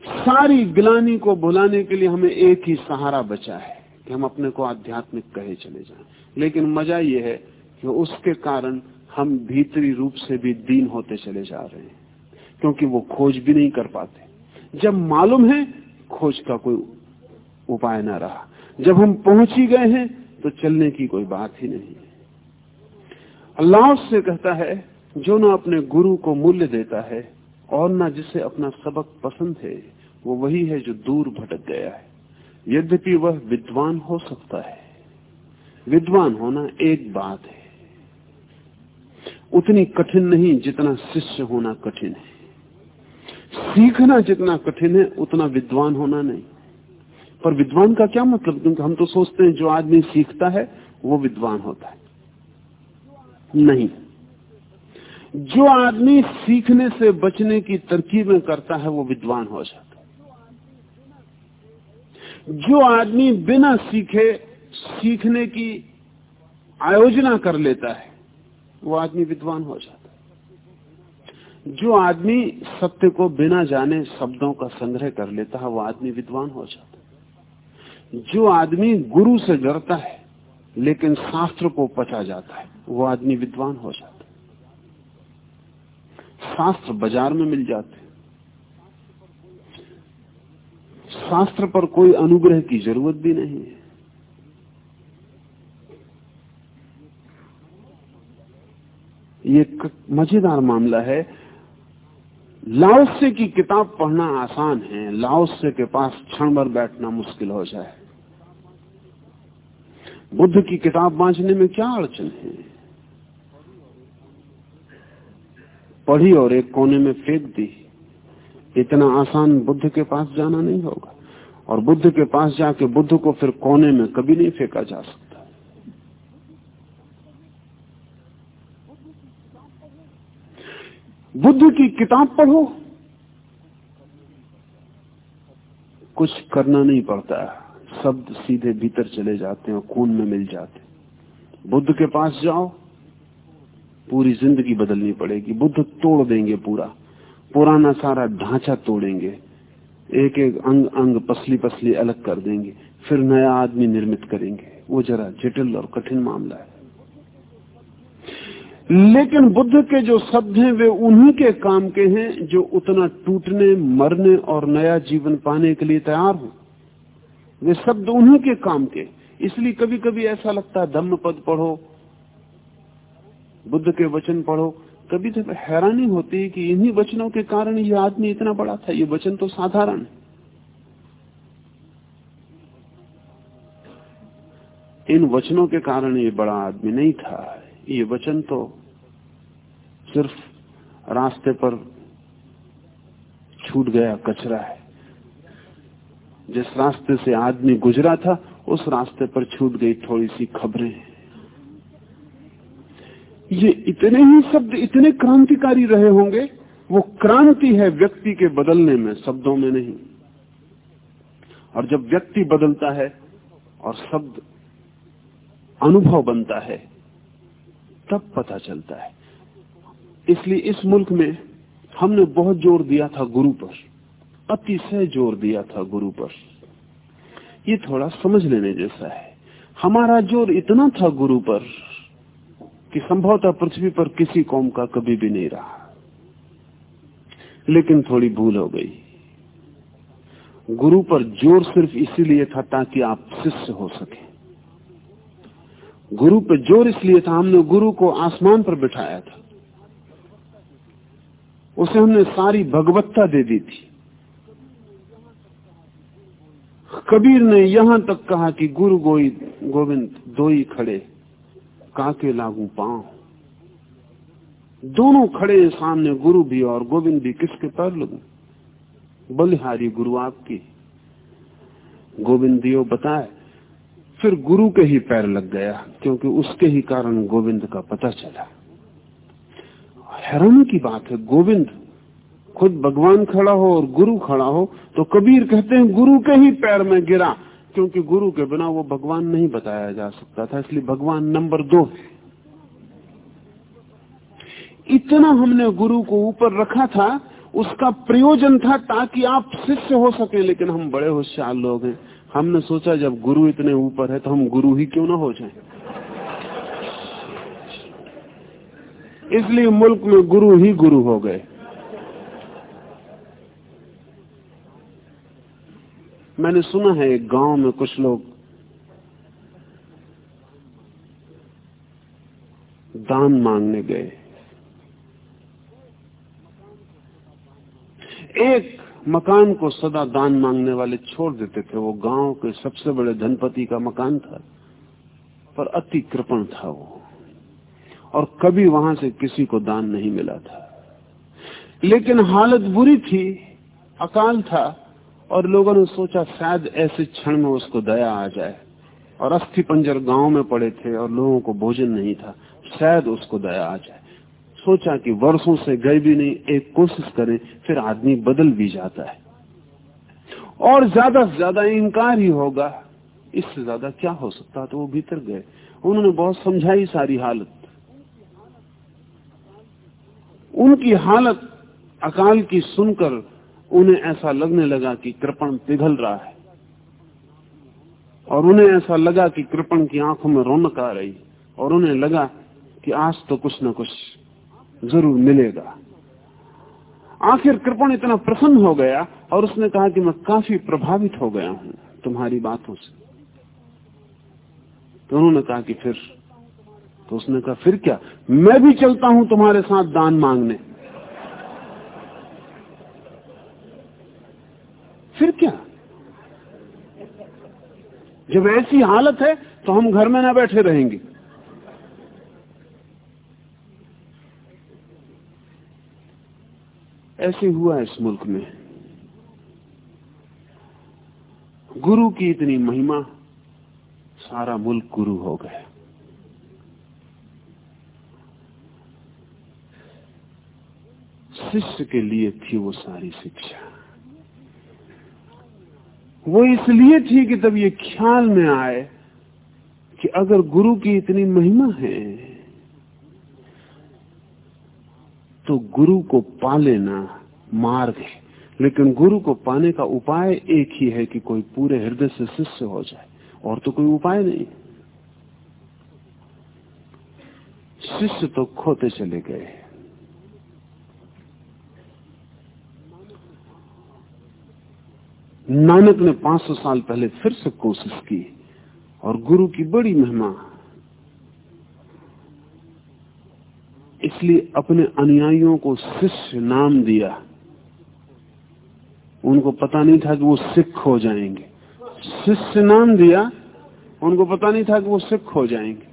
सारी गिलानी को बुलाने के लिए हमें एक ही सहारा बचा है कि हम अपने को आध्यात्मिक कहे चले जाएँ। लेकिन मज़ा यह है कि उसके कारण हम भीतरी रूप से भी दीन होते चले जा रहे हैं, क्योंकि वो खोज भी नहीं कर पाते। जब मालूम है, खोज का कोई उपाय ना रहा। जब हम पहुँच ही गए हैं तो चलने की कोई बात ही नहीं अल्लाह से कहता है, जो ना अपने गुरु को मूल्य देता है और ना जिसे अपना सबक पसंद है, वो वही है जो दूर भटक गया है। यद्यपि वह विद्वान हो सकता है। विद्वान होना एक बात है। उतनी कठिन नहीं जितना शिष्य होना कठिन है। सीखना जितना कठिन है, उतना विद्वान होना नहीं। पर विद्वान का क्या मतलब? क्योंकि हम तो सोचते हैं, जो आदमी सीखता है, वो विद्वान होता है। नहीं। जो आदमी सीखने से बचने की तरकीबें करता है, वो विद्वान हो जाता है। जो आदमी बिना सीखे, सीखने की आयोजना कर लेता है, वो आदमी विद्वान हो जाता है। जो आदमी सत्य को बिना जाने शब्दों का संग्रह कर लेता है, वो आदमी विद्वान हो जाता है। जो आदमी गुरु से डरता है, लेकिन शास्त्र को पचा जाता है। वो आदमी विद्वान हो जाता शास्त्र बाज़ार में मिल जाते शास्त्र पर कोई अनुग्रह की ज़रूरत भी नहीं है। ये मज़ेदार मामला है। लाओसे की किताब पढ़ना आसान है। लाओसे के पास क्षण भर बैठना मुश्किल हो जाए। बुद्ध की किताब बांचने में क्या अड़चन है? पढ़ी और एक कोने में फेंक दी। इतना आसान बुद्ध के पास जाना नहीं होगा। और बुद्ध के पास जाके बुद्ध को फिर कोने में कभी नहीं फेंका जा सकता। बुद्ध की किताब पढ़ो। कुछ करना नहीं पड़ता। शब्द सीधे भीतर चले जाते हैं खून में मिल जाते बुद्ध के पास जाओ। पूरी ज़िंदगी बदलनी पड़ेगी। बुद्ध तोड़ देंगे पूरा। पुराना सारा ढांचा तोड़ेंगे। एक एक अंग अंग पसली पसली अलग कर देंगे। फिर नया आदमी निर्मित करेंगे। वो जरा जटिल और कठिन मामला है। लेकिन बुद्ध के जो शब्द हैं, वे उन्हीं के काम के हैं जो उतना टूटने, मरने और नया जीवन पाने के लिए तैयार हो। वे शब्द उन्हीं के काम के। इसलिए कभी कभी ऐसा लगता है धम्म पद पढ़ो बुद्ध के वचन पढ़ो कभी तो हैरानी होती है कि इन्हीं वचनों के कारण ये आदमी इतना बड़ा था। ये वचन तो साधारण है। इन वचनों के कारण ये बड़ा आदमी नहीं था। ये वचन तो सिर्फ़ रास्ते पर छूट गया, कचरा है। जिस रास्ते से आदमी गुजरा था, उस रास्ते पर छूट गई थोड़ी सी खबरें। ये इतने ही शब्द, इतने क्रांतिकारी रहे होंगे, वो क्रांति है व्यक्ति के बदलने में, शब्दों में नहीं। और जब व्यक्ति बदलता है, और शब्द अनुभव बनता है, तब पता चलता है। इसलिए इस मुल्क में हमने बहुत ज़ोर दिया था गुरु पर, अतिशय ज़ोर दिया था गुरु पर। ये थोड़ा समझ लेने जैसा है। हमारा ज़ोर इतना था गुरु पर कि संभवतः पृथ्वी पर किसी कौम का कभी भी नहीं रहा। लेकिन थोड़ी भूल हो गई। गुरु पर ज़ोर सिर्फ़ इसीलिए था ताकि आप शिष्य हो सके। गुरु पर ज़ोर इसलिए था, हमने गुरु को आसमान पर बिठाया था। उसे हमने सारी भगवत्ता दे दी थी। कबीर ने यहाँ तक कहा कि गुरु गोई गोविंद दो ही खड़े। काके लागू पाँव। दोनों खड़े सामने गुरु भी और गोविंद भी किसके पैर लगू? बलिहारी गुरु आपकी। गोविंद दियो बताए, फिर गुरु के ही पैर लग गया, क्योंकि उसके ही कारण गोविंद का पता चला। हैरानी की बात है, गोविंद, खुद भगवान खड़ा हो और गुरु खड़ा हो तो कबीर कहते हैं, गुरु के ही पैर में गिरा। क्योंकि गुरु के बिना वो भगवान नहीं बताया जा सकता था, इसलिए भगवान नंबर दो है। इतना हमने गुरु को ऊपर रखा था, उसका प्रयोजन था ताकि आप शिष्य हो सके, लेकिन हम बड़े होशियार लोग हैं। हमने सोचा जब गुरु इतने ऊपर है तो हम गुरु ही क्यों ना हो जाएँ? इसलिए मुल्क में गुरु ही गुरु हो गए। मैंने सुना है एक गाँव में कुछ लोग दान मांगने गए। एक मकान को सदा दान मांगने वाले छोड़ देते थे। वो गाँव के सबसे बड़े धनपति का मकान था, पर अति कृपण था वो। और कभी वहाँ से किसी को दान नहीं मिला था। लेकिन हालत बुरी थी, अकाल था। और लोगों ने सोचा शायद ऐसे क्षण में उसको दया आ जाए। और अस्थि पंजर गाँव में पड़े थे और लोगों को भोजन नहीं था, शायद उसको दया आ जाए। सोचा कि वर्षों से गए भी नहीं, एक कोशिश करें, फिर आदमी बदल भी जाता है। और ज़्यादा से ज़्यादा इनकार ही होगा। इससे ज़्यादा क्या हो सकता तो वो भीतर गए। उन्होंने बहुत समझाई सारी हालत। उनकी हालत अकाल की सुनकर उन्हें ऐसा लगने लगा कि कृपण पिघल रहा है। और उन्हें ऐसा लगा कि कृपण की आँखों में रौनक आ रही और उन्हें लगा कि आज तो कुछ न कुछ ज़रूर मिलेगा। आखिर कृपण इतना प्रसन्न हो गया और उसने कहा कि मैं काफ़ी प्रभावित हो गया हूँ तुम्हारी बातों से। तो उन्होंने कहा कि फिर तो उसने कहा, फिर क्या? मैं भी चलता हूँ तुम्हारे साथ दान मांगने। फिर क्या? जब ऐसी हालत है तो हम घर में ना बैठे रहेंगे। ऐसे हुआ इस मुल्क में। गुरु की इतनी महिमा, सारा मुल्क गुरु हो गया। शिष्य के लिए थी वो सारी शिक्षा। वो इसलिए थी कि तब ये ख्याल में आए कि अगर गुरु की इतनी महिमा है तो गुरु को पा लेना मार्ग है। लेकिन गुरु को पाने का उपाय एक ही है कि कोई पूरे हृदय से शिष्य हो जाए, और तो कोई उपाय नहीं। शिष्य तो खोते चले गए। नानक ने 500 साल पहले फिर से कोशिश की और गुरु की बड़ी महिमा। इसलिए अपने अनुयायियों को शिष्य नाम दिया। उनको पता नहीं था कि वो सिख हो जाएँगे। शिष्य नाम दिया, उनको पता नहीं था कि वो सिख हो जाएँगे।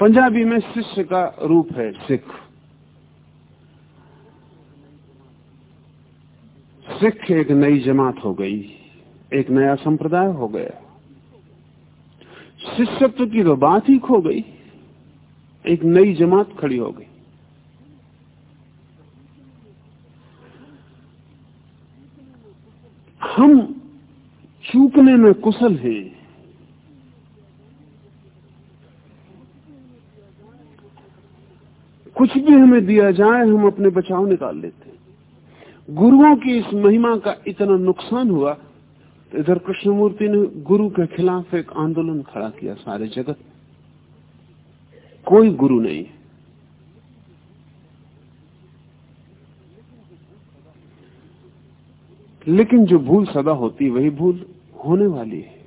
पंजाबी में शिष्य का रूप है सिख। सिख एक नई जमात हो गई, एक नया संप्रदाय हो गया। शिष्यत्व की तो बात ही खो गई, एक नई जमात खड़ी हो गई। हम चूकने में कुशल हैं। कुछ भी हमें दिया जाए, हम अपने बचाव निकाल लेते गुरुओं की इस महिमा का इतना नुकसान हुआ तो इधर कृष्णमूर्ति ने गुरु के खिलाफ एक आंदोलन खड़ा किया सारे जगत। कोई गुरु नहीं। लेकिन जो भूल सदा होती, वही भूल होने वाली है।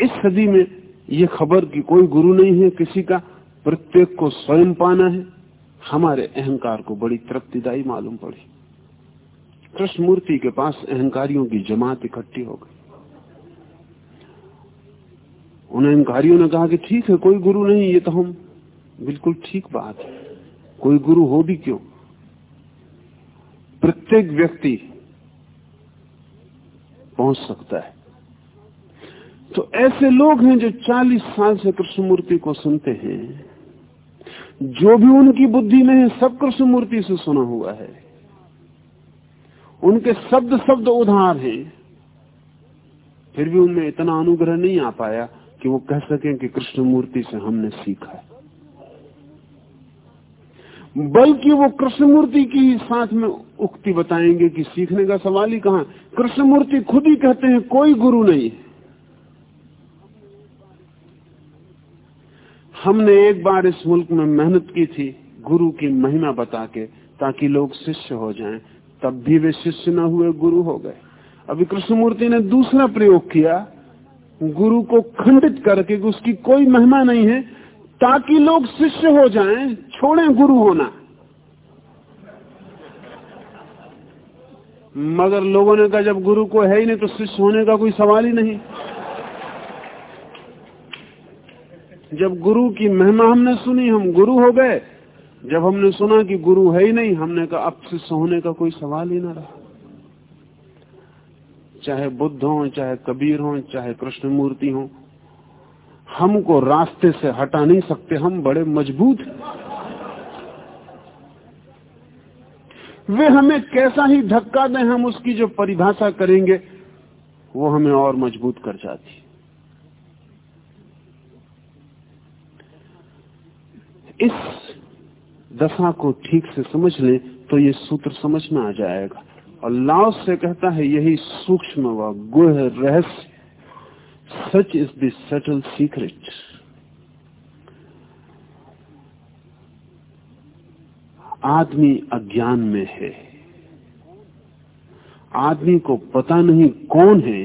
इस सदी में यह खबर कि कोई गुरु नहीं है, किसी का प्रत्येक को स्वयं पाना है हमारे अहंकार को बड़ी तृप्तिदायी मालूम पड़ी। कृष्ण मूर्ति के पास अहंकारियों की जमात इकट्ठी हो गई। उन अहंकारियों ने कहा कि ठीक है, कोई गुरु नहीं, ये तो हम बिल्कुल ठीक बात है। कोई गुरु हो भी क्यों? प्रत्येक व्यक्ति पहुँच सकता है। तो ऐसे लोग हैं जो 40 साल से कृष्ण मूर्ति को सुनते हैं। जो भी उनकी बुद्धि में है, सब कृष्ण मूर्ति से सुना हुआ है। उनके शब्द शब्द उधार हैं। फिर भी उनमें इतना अनुग्रह नहीं आ पाया कि वो कह सकें कि कृष्ण मूर्ति से हमने सीखा है। बल्कि वो कृष्णमूर्ति की ही साथ में उक्ति बताएँगे कि सीखने का सवाल ही कहा कृष्णमूर्ति खुद ही कहते हैं, कोई गुरु नहीं हमने एक बार इस मुल्क में मेहनत की थी, गुरु की महिमा बता के, ताकि लोग शिष्य हो जाएँ। तब भी वे शिष्य न हुए, गुरु हो गए। अभी कृष्णमूर्ति ने दूसरा प्रयोग किया। गुरु को खंडित करके उसकी कोई महिमा नहीं है, ताकि लोग शिष्य हो जाएँ, छोड़ें गुरु होना। मगर लोगों ने कहा, जब गुरु को है ही नहीं तो शिष्य होने का कोई सवाल ही नहीं। जब गुरु की महिमा हमने सुनी, हम गुरु हो गए। जब हमने सुना कि गुरु है ही नहीं, हमने कहा, अब शिष्य होने का कोई सवाल ही ना रहा। चाहे बुद्ध हो, चाहे कबीर हो, चाहे कृष्ण मूर्ति हो, हमको रास्ते से हटा नहीं सकते, हम बड़े मज़बूत वे हमें कैसा ही धक्का दें, हम उसकी जो परिभाषा करेंगे, वो हमें और मज़बूत कर जाती इस दशा को ठीक से समझ लें तो ये सूत्र समझ में आ जाएगा। और लाओस से कहता है, यही सूक्ष्म व गुह रहस्य। Such is the subtle secret. आदमी अज्ञान में है। आदमी को पता नहीं कौन है।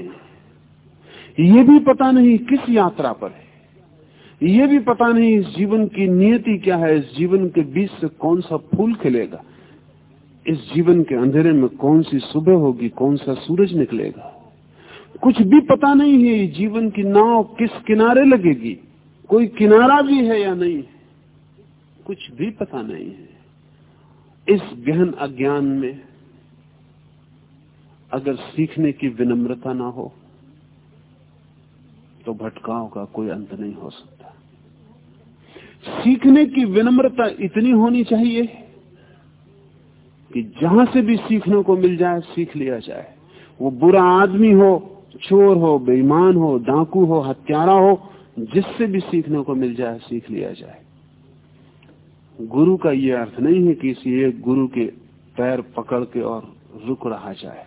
ये भी पता नहीं किस यात्रा पर है। ये भी पता नहीं इस जीवन की नियति क्या है, इस जीवन के बीच से कौन सा फूल खिलेगा, इस जीवन के अंधेरे में कौन सी सुबह होगी, कौन सा सूरज निकलेगा। कुछ भी पता नहीं है जीवन की नाव किस किनारे लगेगी, कोई किनारा भी है या नहीं कुछ भी पता नहीं है। इस गहन अज्ञान में अगर सीखने की विनम्रता ना हो तो भटकाव का कोई अंत नहीं हो सकता। सीखने की विनम्रता इतनी होनी चाहिए कि जहाँ से भी सीखने को मिल जाए, सीख लिया जाए। वो बुरा आदमी हो, चोर हो, बेईमान हो, डाकू हो, हत्यारा हो, जिससे भी सीखने को मिल जाए, सीख लिया जाए। गुरु का यह अर्थ नहीं है कि इसी एक गुरु के पैर पकड़ के और रुक रहा जाए।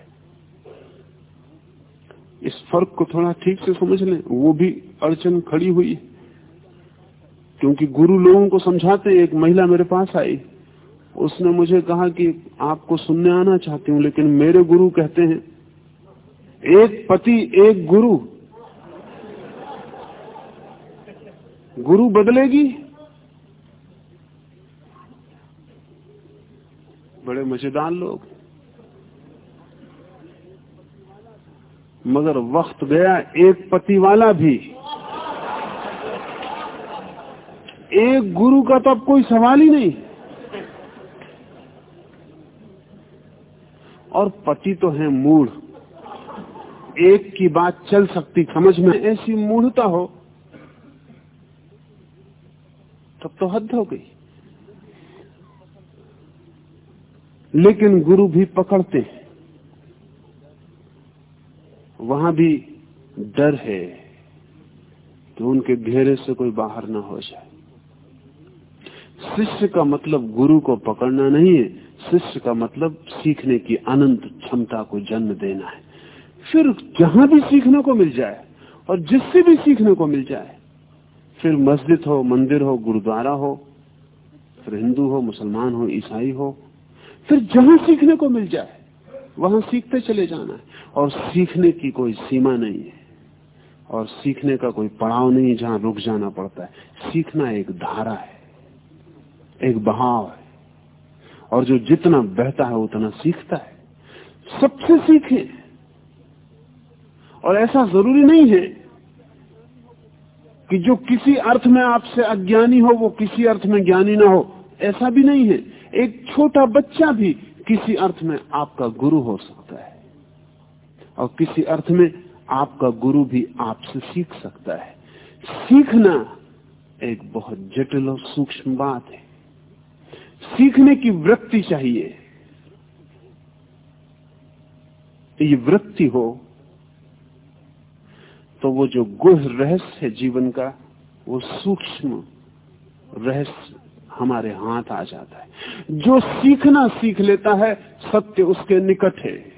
इस फ़र्क को थोड़ा ठीक से समझ लें। वो भी अड़चन खड़ी हुई क्योंकि गुरु लोगों को समझाते एक महिला मेरे पास आई। उसने मुझे कहा कि आपको सुनने आना चाहती हूँ, लेकिन मेरे गुरु कहते हैं, एक पति, एक गुरु। गुरु बदलेगी? बड़े मज़ेदार लोग। मगर वक्त गया, एक पति वाला भी। एक गुरु का तो अब कोई सवाल ही नहीं। और पति तो है मूढ़। एक की बात चल सकती, समझ में ऐसी मूढ़ता हो, तब तो हद हो गई। लेकिन गुरु भी पकड़ते हैं। वहाँ भी डर है कि उनके घेरे से कोई बाहर ना हो जाए। शिष्य का मतलब गुरु को पकड़ना नहीं है, शिष्य का मतलब सीखने की अनंत क्षमता को जन्म देना है। फिर जहाँ भी सीखने को मिल जाए और जिससे भी सीखने को मिल जाए, फिर मस्जिद हो, मंदिर हो, गुरुद्वारा हो, फिर हिंदू हो, मुसलमान हो, ईसाई हो, फिर जहाँ सीखने को मिल जाए, वहाँ सीखते चले जाना है। और सीखने की कोई सीमा नहीं है। और सीखने का कोई पड़ाव नहीं जहाँ रुक जाना पड़ता है। सीखना एक धारा है। एक बहाव है। और जो जितना बहता है, उतना सीखता है। सबसे सीखे। और ऐसा ज़रूरी नहीं है कि जो किसी अर्थ में आपसे अज्ञानी हो, वो किसी अर्थ में ज्ञानी ना हो। ऐसा भी नहीं है। एक छोटा बच्चा भी किसी अर्थ में आपका गुरु हो सकता है। और किसी अर्थ में आपका गुरु भी आपसे सीख सकता है। सीखना एक बहुत जटिल और सूक्ष्म बात है। सीखने की वृत्ति चाहिए। ये वृत्ति हो तो वो जो गुह रहस्य है जीवन का, वो सूक्ष्म रहस्य हमारे हाथ आ जाता है। जो सीखना सीख लेता है, सत्य उसके निकट है।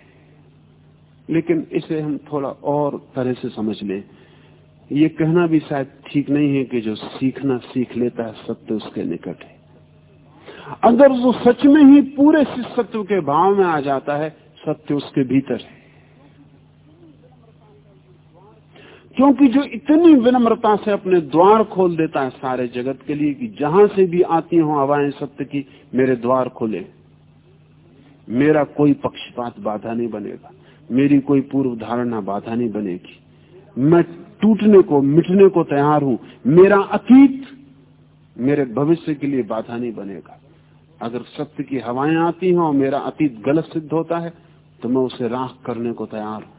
लेकिन इसे हम थोड़ा और तरह से समझ लें। ये कहना भी शायद ठीक नहीं है कि जो सीखना सीख लेता है, सत्य उसके निकट है। अगर वो सच में ही पूरे शिष्यत्व के भाव में आ जाता है, सत्य उसके भीतर है। क्योंकि जो इतनी विनम्रता से अपने द्वार खोल देता है सारे जगत के लिए कि जहाँ से भी आती हो हवाएँ सत्य की, मेरे द्वार खोले। मेरा कोई पक्षपात बाधा नहीं बनेगा। मेरी कोई पूर्व धारणा बाधा नहीं बनेगी। मैं टूटने को, मिटने को तैयार हूँ। मेरा अतीत मेरे भविष्य के लिए बाधा नहीं बनेगा। अगर सत्य की हवाएँ आती हैं और मेरा अतीत गलत सिद्ध होता है तो मैं उसे राख करने को तैयार हूँ।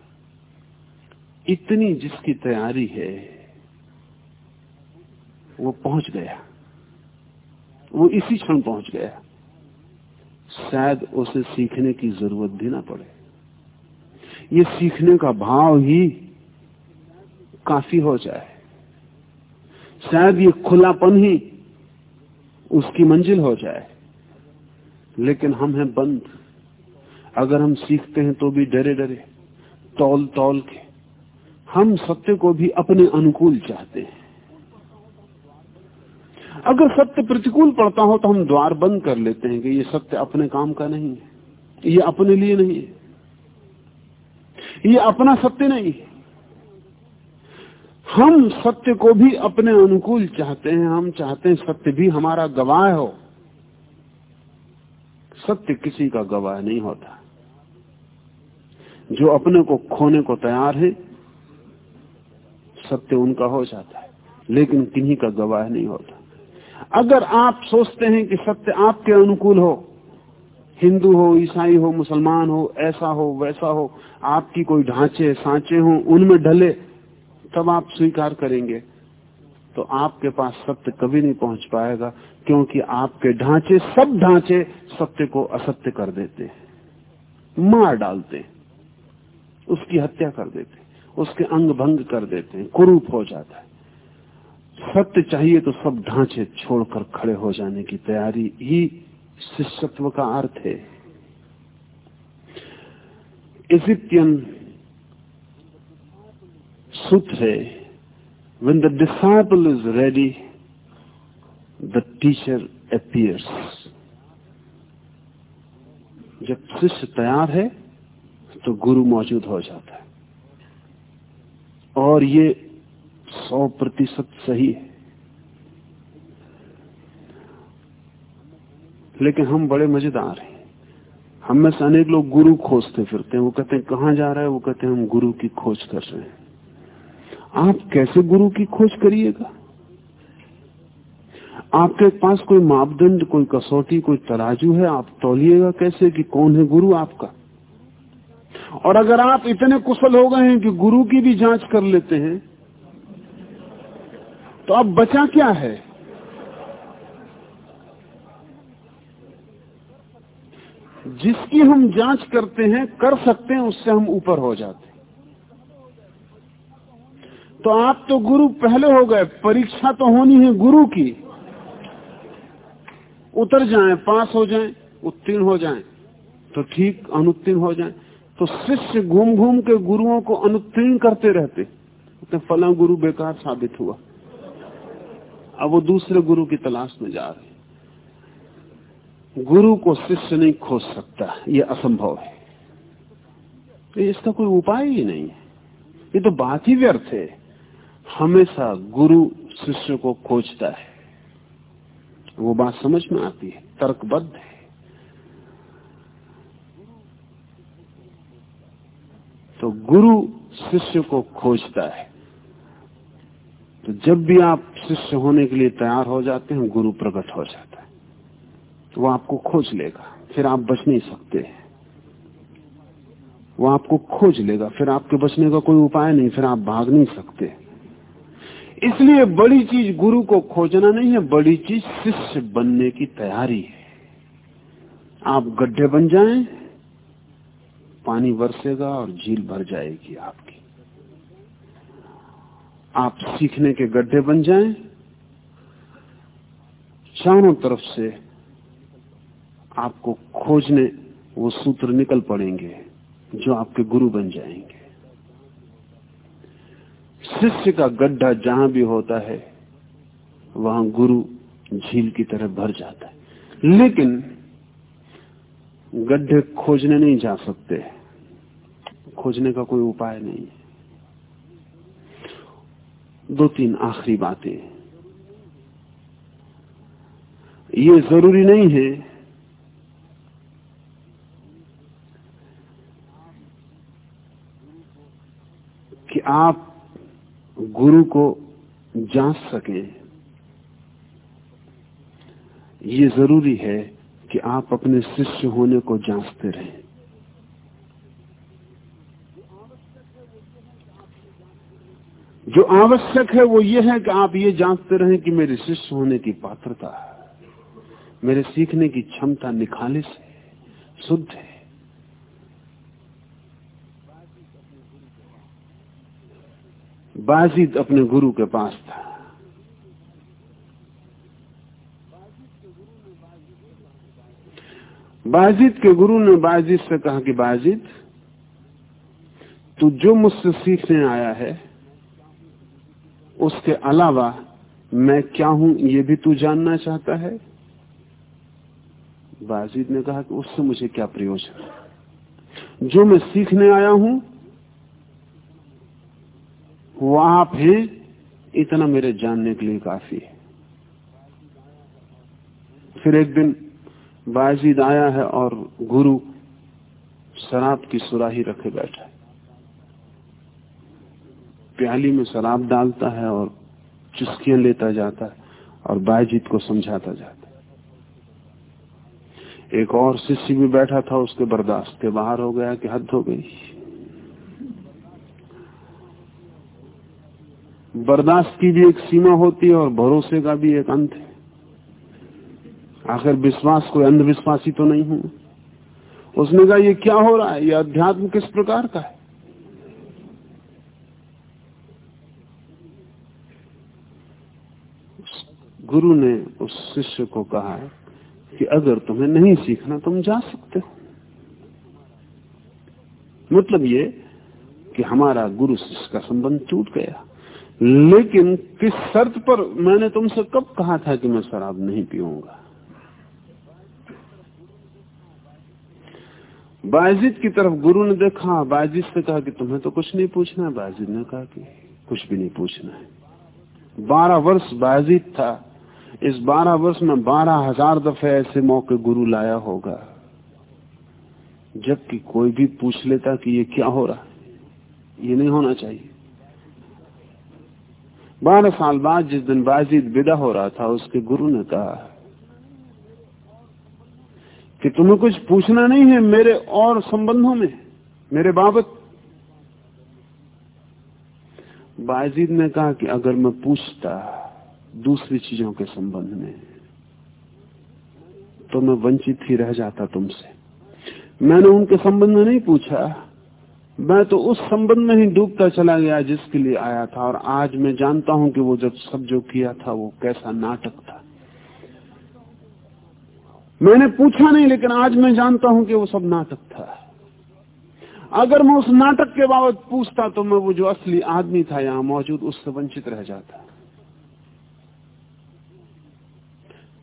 इतनी जिसकी तैयारी है, वो पहुँच गया। वो इसी क्षण पहुँच गया। शायद उसे सीखने की ज़रूरत भी ना पड़े। ये सीखने का भाव ही काफ़ी हो जाए। शायद ये खुलापन ही उसकी मंजिल हो जाए। लेकिन हम हैं बंद। अगर हम सीखते हैं तो भी डरे डरे, तौल तौल के। हम सत्य को भी अपने अनुकूल चाहते हैं। अगर सत्य प्रतिकूल पड़ता हो तो हम द्वार बंद कर लेते हैं कि ये सत्य अपने काम का नहीं है। ये अपने लिए नहीं है। ये अपना सत्य नहीं है। हम सत्य को भी अपने अनुकूल चाहते हैं। हम चाहते हैं सत्य भी हमारा गवाह हो। सत्य किसी का गवाह नहीं होता। जो अपने को खोने को तैयार है, सत्य उनका हो जाता है, लेकिन किन्हीं का गवाह नहीं होता। अगर आप सोचते हैं कि सत्य आपके अनुकूल हो, हिंदू हो, ईसाई हो, मुसलमान हो, ऐसा हो, वैसा हो, आपकी कोई ढांचे, सांचे हो, उनमें ढले, तब आप स्वीकार करेंगे। तो आपके पास सत्य कभी नहीं पहुँच पाएगा, क्योंकि आपके ढांचे, सब ढांचे सत्य को असत्य कर देते हैं, मार डालते उसकी हत्या कर देते उसके अंग भंग कर देते हैं, कुरूप हो जाता है। सत्य चाहिए तो सब ढांचे छोड़कर खड़े हो जाने की तैयारी ही शिष्यत्व का अर्थ है। इजिप्तियन सूत्र है when the disciple is ready, the teacher appears. जब शिष्य तैयार है तो गुरु मौजूद हो जाता है। और ये सौ प्रतिशत सही है। लेकिन हम बड़े मज़ेदार हैं। हम में से अनेक लोग गुरु खोजते फिरते हैं। वो कहते हैं, कहाँ जा रहा है? वो कहते हैं, हम गुरु की खोज कर रहे हैं। आप कैसे गुरु की खोज करिएगा? आपके पास कोई मापदंड, कोई कसौटी, कोई तराजू है? आप तोलिएगा कैसे कि कौन है गुरु आपका? और अगर आप इतने कुशल हो गए हैं कि गुरु की भी जाँच कर लेते हैं तो अब बचा क्या है? जिसकी हम जाँच करते हैं, कर सकते हैं, उससे हम ऊपर हो जाते हैं। तो आप तो गुरु पहले हो गए, परीक्षा तो होनी है गुरु की। उतर जाएँ, पास हो जाएँ, उत्तीर्ण हो जाएँ तो ठीक, अनुत्तीर्ण हो जाएँ। तो शिष्य घूम घूम के गुरुओं को अनुत्तीर्ण करते रहते। तो फला गुरु बेकार साबित हुआ। अब वो दूसरे गुरु की तलाश में जा रहे गुरु को शिष्य नहीं खोज सकता, ये असंभव है। तो इसका कोई उपाय ही नहीं है। ये तो बात ही व्यर्थ है। हमेशा गुरु शिष्य को खोजता है। वो बात समझ में आती है, तर्कबद्ध है। तो गुरु शिष्य को खोजता है। तो जब भी आप शिष्य होने के लिए तैयार हो जाते हैं, गुरु प्रकट हो जाता है। वो आपको खोज लेगा, फिर आप बच नहीं सकते। हैं वो आपको खोज लेगा, फिर आपके बचने का कोई उपाय नहीं, फिर आप भाग नहीं सकते। इसलिए बड़ी चीज़ गुरु को खोजना नहीं है, बड़ी चीज़ शिष्य बनने की तैयारी है। आप गड्ढे बन जाएँ, पानी बरसेगा और झील भर जाएगी आपकी। आप सीखने के गड्ढे बन जाएँ, चारों तरफ़ से आपको खोजने वो सूत्र निकल पड़ेंगे जो आपके गुरु बन जाएँगे। शिष्य का गड्ढा जहाँ भी होता है, वहाँ गुरु झील की तरह भर जाता है। लेकिन गड्ढे खोजने नहीं जा सकते। खोजने का कोई उपाय नहीं है। दो तीन आखिरी बातें। ये ज़रूरी नहीं है कि आप गुरु को जाँच सकें। ये ज़रूरी है कि आप अपने शिष्य होने को जांचते रहें। जो आवश्यक है वो ये है कि आप ये जांचते रहें कि मेरे शिष्य होने की पात्रता, मेरे सीखने की क्षमता निखालिस है, शुद्ध है। बाजिद अपने गुरु के पास था। बाजिद के गुरु ने बाजिद से कहा कि बाजिद, तू जो मुझसे सीखने आया है, उसके अलावा मैं क्या हूँ ये भी तू जानना चाहता है? बाजिद ने कहा कि उससे मुझे क्या प्रयोजन? जो मैं सीखने आया हूँ वो आप हैं इतना मेरे जानने के लिए काफ़ी है। फिर एक दिन बाजीद आया है और गुरु शराब की सुराही रखे बैठा है। प्याली में शराब डालता है और चुस्कियाँ लेता जाता है और बाजीत को समझाता जाता है। एक और शिष्य भी बैठा था, उसके बर्दाश्त के बाहर हो गया कि हद हो गई। बर्दाश्त की भी एक सीमा होती है और भरोसे का भी एक अंत है। आखिर विश्वास, कोई अंधविश्वासी तो नहीं हूँ। उसने कहा, ये क्या हो रहा है? ये अध्यात्म किस प्रकार का है? गुरु ने उस शिष्य को कहा कि अगर तुम्हें नहीं सीखना, तुम जा सकते हो। मतलब ये कि हमारा गुरु शिष्य का संबंध टूट गया। लेकिन किस शर्त पर मैंने तुमसे कब कहा था कि मैं शराब नहीं पीऊँगा? बाजिद की तरफ़ गुरु ने देखा, बाजिद से कहा कि तुम्हें तो कुछ नहीं पूछना है। बाजिद ने कहा कि कुछ भी नहीं पूछना है। बारह वर्ष बाजिद था। इस बारह वर्ष में बारह हज़ार दफे ऐसे मौके गुरु लाया होगा, जबकि कोई भी पूछ लेता कि ये क्या हो रहा ये नहीं होना चाहिए। बारह साल बाद जिस दिन बाजीद विदा हो रहा था, उसके गुरु ने कहा कि तुम्हें कुछ पूछना नहीं है मेरे और संबंधों में, मेरे बाबत। बाजीद ने कहा कि अगर मैं पूछता दूसरी चीज़ों के संबंध में तो मैं वंचित ही रह जाता तुमसे। मैंने उनके संबंध में नहीं पूछा। मैं तो उस संबंध में ही डूबता चला गया जिसके लिए आया था, और आज मैं जानता हूँ कि वो जब सब जो किया था, वो कैसा नाटक था। मैंने पूछा नहीं, लेकिन आज मैं जानता हूँ कि वो सब नाटक था। अगर मैं उस नाटक के बाबत पूछता तो मैं वो जो असली आदमी था यहाँ मौजूद, उससे वंचित रह जाता।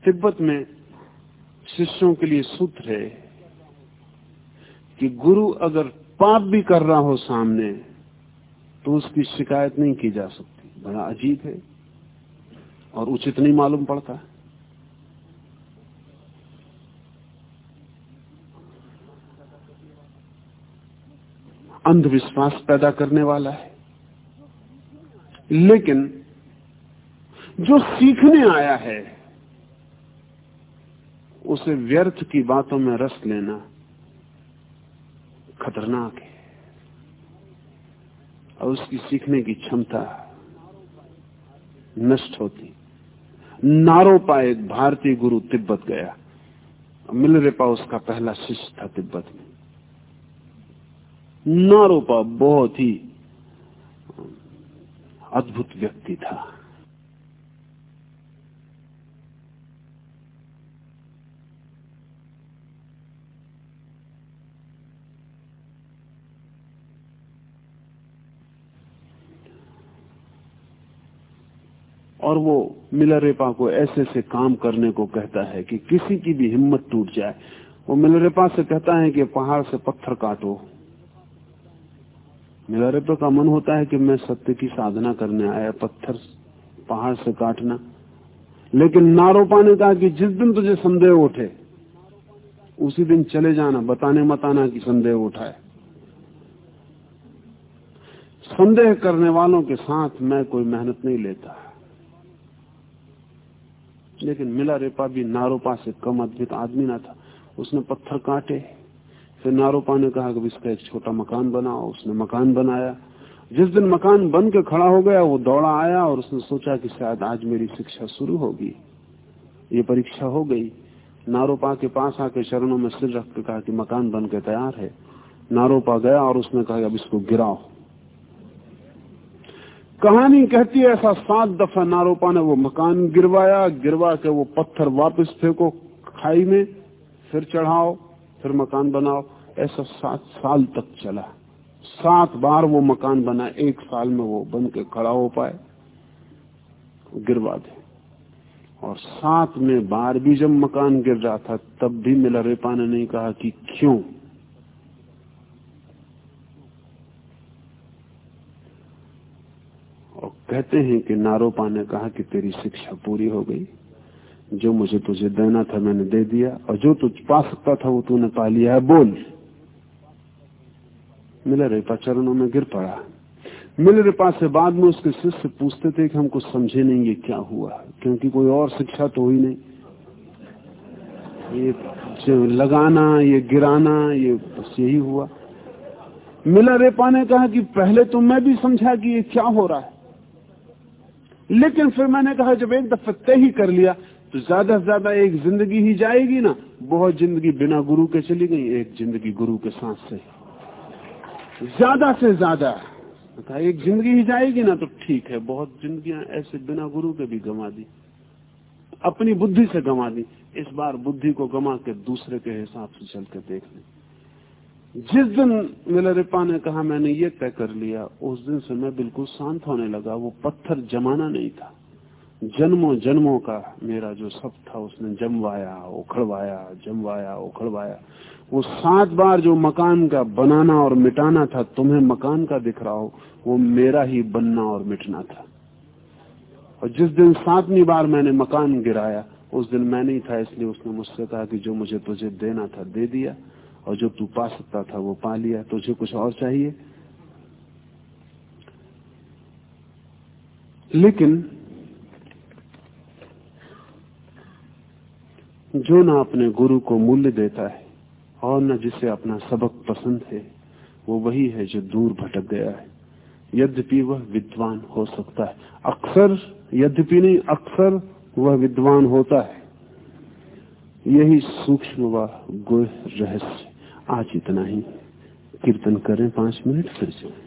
तिब्बत में शिष्यों के लिए सूत्र है कि गुरु अगर पाप भी कर रहा हो सामने तो उसकी शिकायत नहीं की जा सकती। बड़ा अजीब है और उचित नहीं मालूम पड़ता। अंधविश्वास पैदा करने वाला है। लेकिन जो सीखने आया है, उसे व्यर्थ की बातों में रस लेना खतरनाक है। और उसकी सीखने की क्षमता नष्ट होती। नारोपा एक भारतीय गुरु तिब्बत गया। मिलरेपा उसका पहला शिष्य था तिब्बत में। नारोपा बहुत ही अद्भुत व्यक्ति था। और वो मिलरेपा को ऐसे से काम करने को कहता है कि किसी की भी हिम्मत टूट जाए। वो मिलरेपा से कहता है कि पहाड़ से पत्थर काटो। मिलरेपा का मन होता है कि मैं सत्य की साधना करने आया, पत्थर पहाड़ से काटना। लेकिन नारोपा ने कहा कि जिस दिन तुझे संदेह उठे, उसी दिन चले जाना, बताने मताना की संदेह उठाए। संदेह करने वालों के साथ मैं कोई मेहनत नहीं लेता। लेकिन मिला रेपा भी नारोपा से कम अद्भुत आदमी ना था। उसने पत्थर काटे, फिर नारोपा ने कहा कि इसका एक छोटा मकान बनाओ। उसने मकान बनाया। जिस दिन मकान बन के खड़ा हो गया, वो दौड़ा आया और उसने सोचा कि शायद आज मेरी शिक्षा शुरू होगी। ये परीक्षा हो गई। नारोपा के पास आके चरणों में सिर रख के कहा कि मकान बन के तैयार है। नारोपा गया और उसने कहा अब इसको गिराओ। कहानी कहती है, ऐसा सात दफ़ा नारोपा ने वो मकान गिरवाया, गिरवा के वो पत्थर वापस फेंको खाई में, फिर चढ़ाओ, फिर मकान बनाओ। ऐसा सात साल तक चला। सात बार वो मकान बना, एक साल में वो बन के खड़ा हो पाए, गिरवा दे। और सात में बार भी जब मकान गिर रहा था, तब भी मिला रेपा ने नहीं कहा कि क्यों और कहते हैं कि नारोपा ने कहा कि तेरी शिक्षा पूरी हो गई। जो मुझे तुझे देना था मैंने दे दिया, और जो तुझ पा सकता था वो तूने पा लिया है, बोल। मिले रेपा चरणों में गिर पड़ा। मिले रेपा से बाद में उसके शिष्य पूछते थे कि हम कुछ समझे नहीं ये क्या हुआ, क्योंकि कोई और शिक्षा तो हुई नहीं। ये लगाना, ये गिराना, ये बस यही हुआ। मिला रेपा ने कहा कि पहले तो मैं भी समझा कि ये क्या हो रहा है। लेकिन फिर मैंने कहा, जब एक दफ़ा तय ही कर लिया तो ज़्यादा से ज़्यादा एक ज़िंदगी ही जाएगी ना। बहुत ज़िंदगी बिना गुरु के चली गई, एक ज़िंदगी गुरु के साथ से। ज़्यादा से ज़्यादा। कहा, एक ज़िंदगी ही जाएगी ना तो ठीक है, बहुत ज़िंदगी ऐसे बिना गुरु के भी गंवा दी। अपनी बुद्धि से गंवा दी। इस बार बुद्धि को गंवा के दूसरे के हिसाब से चल के देख ली। जिस दिन मिलरिपा ने कहा, मैंने ये तय कर लिया, उस दिन से मैं बिल्कुल शांत होने लगा, वो पत्थर जमाना नहीं था। जन्मों जन्मों का मेरा जो सब था, उसने जमवाया, उखड़वाया जमवाया, उखड़वाया। वो सात बार जो मकान का बनाना और मिटाना था, तुम्हें मकान का दिख रहा हो, वो मेरा ही बनना और मिटना था। और जिस दिन सातवीं बार मैंने मकान गिराया, उस दिन मैं नहीं था, इसलिए उसने मुझसे कहा कि जो मुझे तुझे देना था, दे दिया। और जो तू पा सकता था वो पा लिया, तुझे कुछ और चाहिए? लेकिन जो ना अपने गुरु को मूल्य देता है और न जिसे अपना सबक पसंद है, वो वही है जो दूर भटक गया है। यद्यपि वह विद्वान हो सकता है। अक्सर, यद्यपि नहीं, अक्सर वह विद्वान होता है। यही सूक्ष्म व गुह रहस्य। आज इतना ही। कीर्तन करें पाँच मिनट फिर से